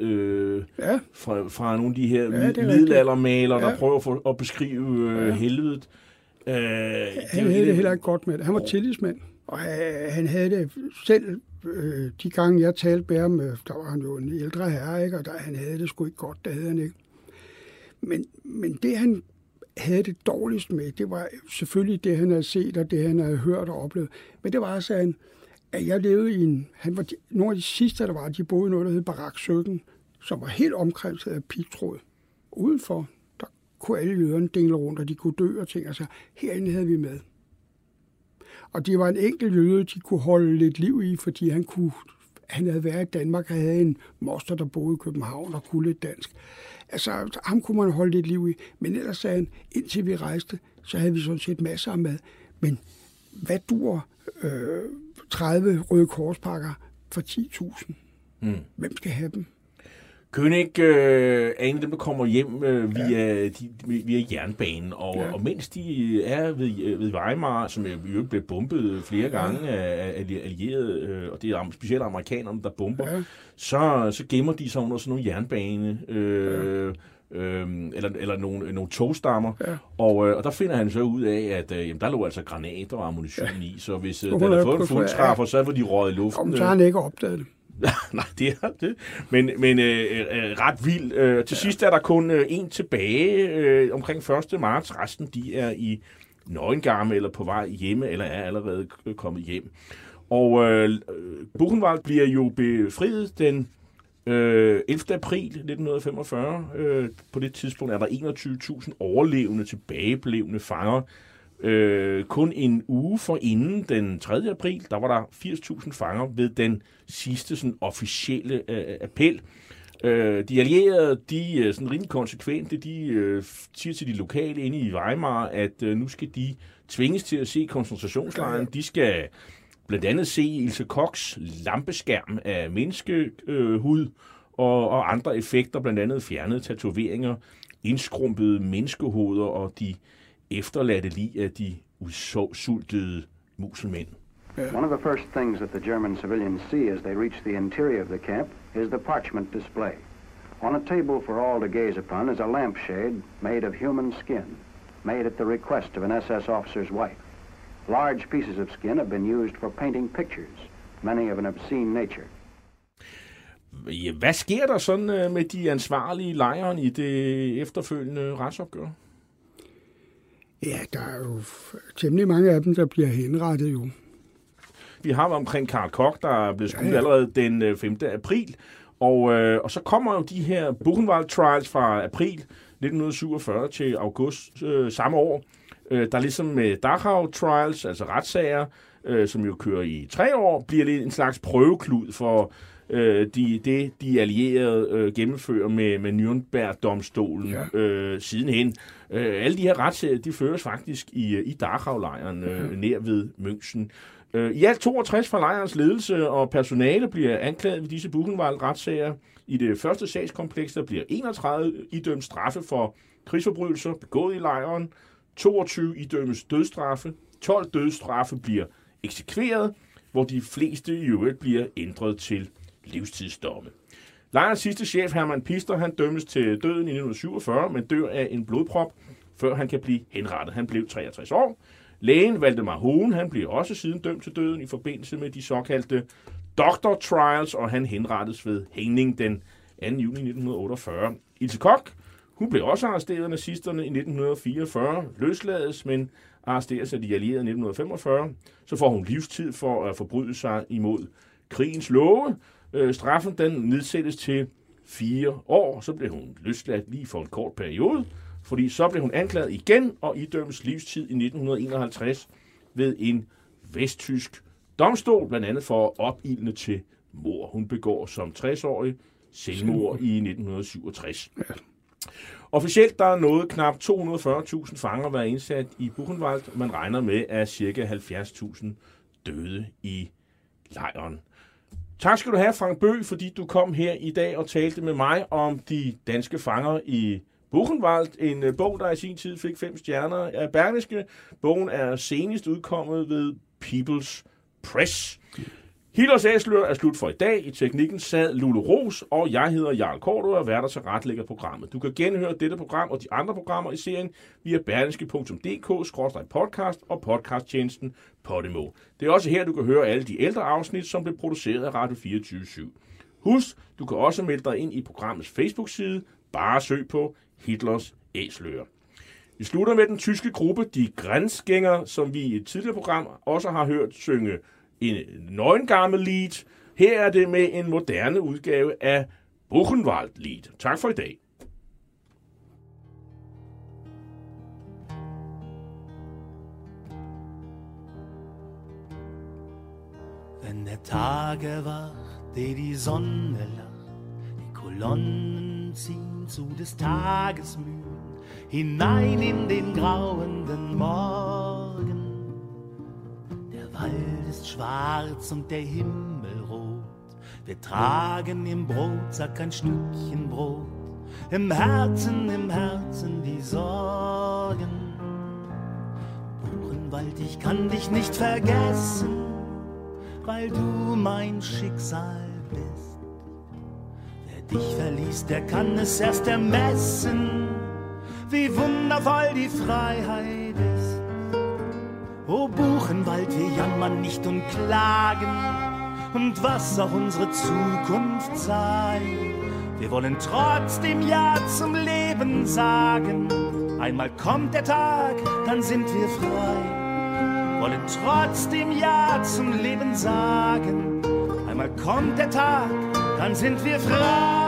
øh, Ja, fra, fra nogle af de her Ja, det er ja, middelaldermalere, der prøver for, at beskrive øh, Ja. helvedet. Øh, det han jo havde et- det heller ikke godt med det. Han var tillidsmand, og øh, han havde det selv, øh, de gange jeg talte med ham, øh, der var han jo en ældre herre, ikke? og der, han havde det sgu ikke godt, det havde han ikke. Men, men det han havde det dårligst med, det var selvfølgelig det, han havde set, og det, han havde hørt og oplevet. Men det var sådan, at jeg levede i en... Han var de, nogle af de sidste, der var, de boede i noget, der hed Barak 17, som var helt omkranset af pigtråd. Udenfor, der kunne alle jøderne dingle rundt, og de kunne dø og ting. Altså, herinde havde vi med. Og det var en enkelt jøde, de kunne holde lidt liv i, fordi han kunne han havde været i Danmark og havde en moster, der boede i København og kunne lidt dansk. Altså, ham kunne man holde lidt liv i. Men ellers sagde han, indtil vi rejste, så havde vi sådan set masser af mad. Men hvad dur øh, 30 røde korspakker for 10.000? Mm. Hvem skal have dem? König øh, er en af dem, der kommer hjem øh, via, ja. de, via jernbanen, og, Ja. ja. og mens de er ved, øh, ved Weimar, som jo blev bombet flere gange af, af de allierede, øh, og det er specielt amerikanerne, der bomber, Ja. ja. så, så gemmer de sig under sådan nogle jernbane, øh, øh, eller, eller nogle, nogle togstammer, Ja. og, øh, og der finder han så ud af, at øh, jamen, der lå altså granater og ammunition ja. i, så hvis øh, den havde fået en fuldtræffer, så var de røget i luften. Om så har han ikke opdaget det. Nej, det er det. Men, men øh, øh, ret vildt. Øh, til ja. sidst er der kun øh, en tilbage øh, omkring 1. marts. Resten de er i nøgengarme eller på vej hjemme, eller er allerede k- kommet hjem. Og øh, øh, Buchenwald bliver jo befriet den øh, 11. april 1945. Øh, på det tidspunkt er der 21.000 overlevende, tilbageblevende fanger. Øh, kun en uge for inden den 3. april, der var der 80.000 fanger ved den sidste sådan, officielle øh, appel. Øh, de allierede, de er sådan rimelig konsekvente, de øh, siger til de lokale inde i Weimar, at øh, nu skal de tvinges til at se koncentrationslejren. De skal blandt andet se Ilse Koks lampeskærm af menneskehud øh, og, og andre effekter, blandt andet fjernede tatoveringer, indskrumpede menneskehoveder og de efterladte lig af de udsultede muselmænd. One of the first things that the German civilians see as they reach the interior of the camp is the parchment display. On a table for all to gaze upon is a lampshade made of human skin, made at the request of an SS officer's wife. Large pieces of skin have been used for painting pictures, many of an obscene nature. Ja, hvad sker der sådan øh, med de ansvarlige lejren i det efterfølgende retsopgør? Ja, der er jo temmelig mange af dem, der bliver henrettet jo. Vi har omkring Karl Koch, der blev skudt ja, ja. allerede den 5. Øh, april. Og, øh, og så kommer jo de her Buchenwald Trials fra april 1947 til august øh, samme år. Øh, der er ligesom med Dachau Trials, altså retssager, øh, som jo kører i tre år, bliver det en slags prøveklud for øh, de, det, de allierede øh, gennemfører med, med Nürnberg-domstolen ja. øh, sidenhen. Øh, alle de her retssager, de føres faktisk i, i Dachau-lejren øh, ja. nær ved München. Øh, I alt 62 fra lejrens ledelse og personale bliver anklaget ved disse Buchenwald-retssager. I det første sagskompleks, der bliver 31 idømt straffe for krigsforbrydelser begået i lejren. 22 idømmes dødstraffe. 12 dødstraffe bliver eksekveret, hvor de fleste i øvrigt bliver ændret til livstidsdomme. Lejrens sidste chef, Hermann Pister, han dømmes til døden i 1947, men dør af en blodprop, før han kan blive henrettet. Han blev 63 år. Lægen Valdemar Hohen, han blev også siden dømt til døden i forbindelse med de såkaldte Doctor Trials, og han henrettes ved hængning den 2. juni 1948. Ilse Koch, hun blev også arresteret af nazisterne i 1944, løslades, men arresteres af de allierede i 1945. Så får hun livstid for at forbryde sig imod krigens love. Øh, straffen den nedsættes til fire år, så blev hun løsladt lige for en kort periode, fordi så blev hun anklaget igen og idømmes livstid i 1951 ved en vesttysk domstol, blandt andet for opildne til mor. Hun begår som 60-årig selvmord i 1967. Ja. Officielt der er nået knap 240.000 fanger været indsat i Buchenwald. Man regner med, at ca. 70.000 døde i lejren. Tak skal du have, Frank Bø, fordi du kom her i dag og talte med mig om de danske fanger i Buchenwald, en øh, bog, der i sin tid fik fem stjerner af Berlingske. Bogen er senest udkommet ved People's Press. Hitlers Æsler er slut for i dag. I teknikken sad Lule Ros, og jeg hedder Jarl Korto og er værter til retlægger programmet. Du kan genhøre dette program og de andre programmer i serien via berlingske.dk-podcast og podcasttjenesten Podimo. Det er også her, du kan høre alle de ældre afsnit, som blev produceret af Radio 24 /7. Husk, du kan også melde dig ind i programmets Facebook-side. Bare søg på Hitlers Æsler. Vi slutter med den tyske gruppe De Grænsgænger, som vi i et tidligere program også har hørt synge en nøgengammel lied. Her er det med en moderne udgave af Buchenwald-lied. Tak for i dag. Wenn der Tag erwacht, ehe die Sonne lacht, die Kolonnen ziehen zu des Tages mühen, hinein in den grauenden Morgen. Wald ist schwarz und der Himmel rot. Wir tragen im Brotsack ein Stückchen Brot. Im Herzen, im Herzen die Sorgen. Buchenwald, ich kann dich nicht vergessen, weil du mein Schicksal bist. Wer dich verließ, der kann es erst ermessen, wie wundervoll die Freiheit ist. O Buchenwald, wir jammern nicht und klagen, und was auch unsere Zukunft sei, wir wollen trotzdem Ja zum Leben sagen. Einmal kommt der Tag, dann sind wir frei. Wollen trotzdem Ja zum Leben sagen. Einmal kommt der Tag, dann sind wir frei.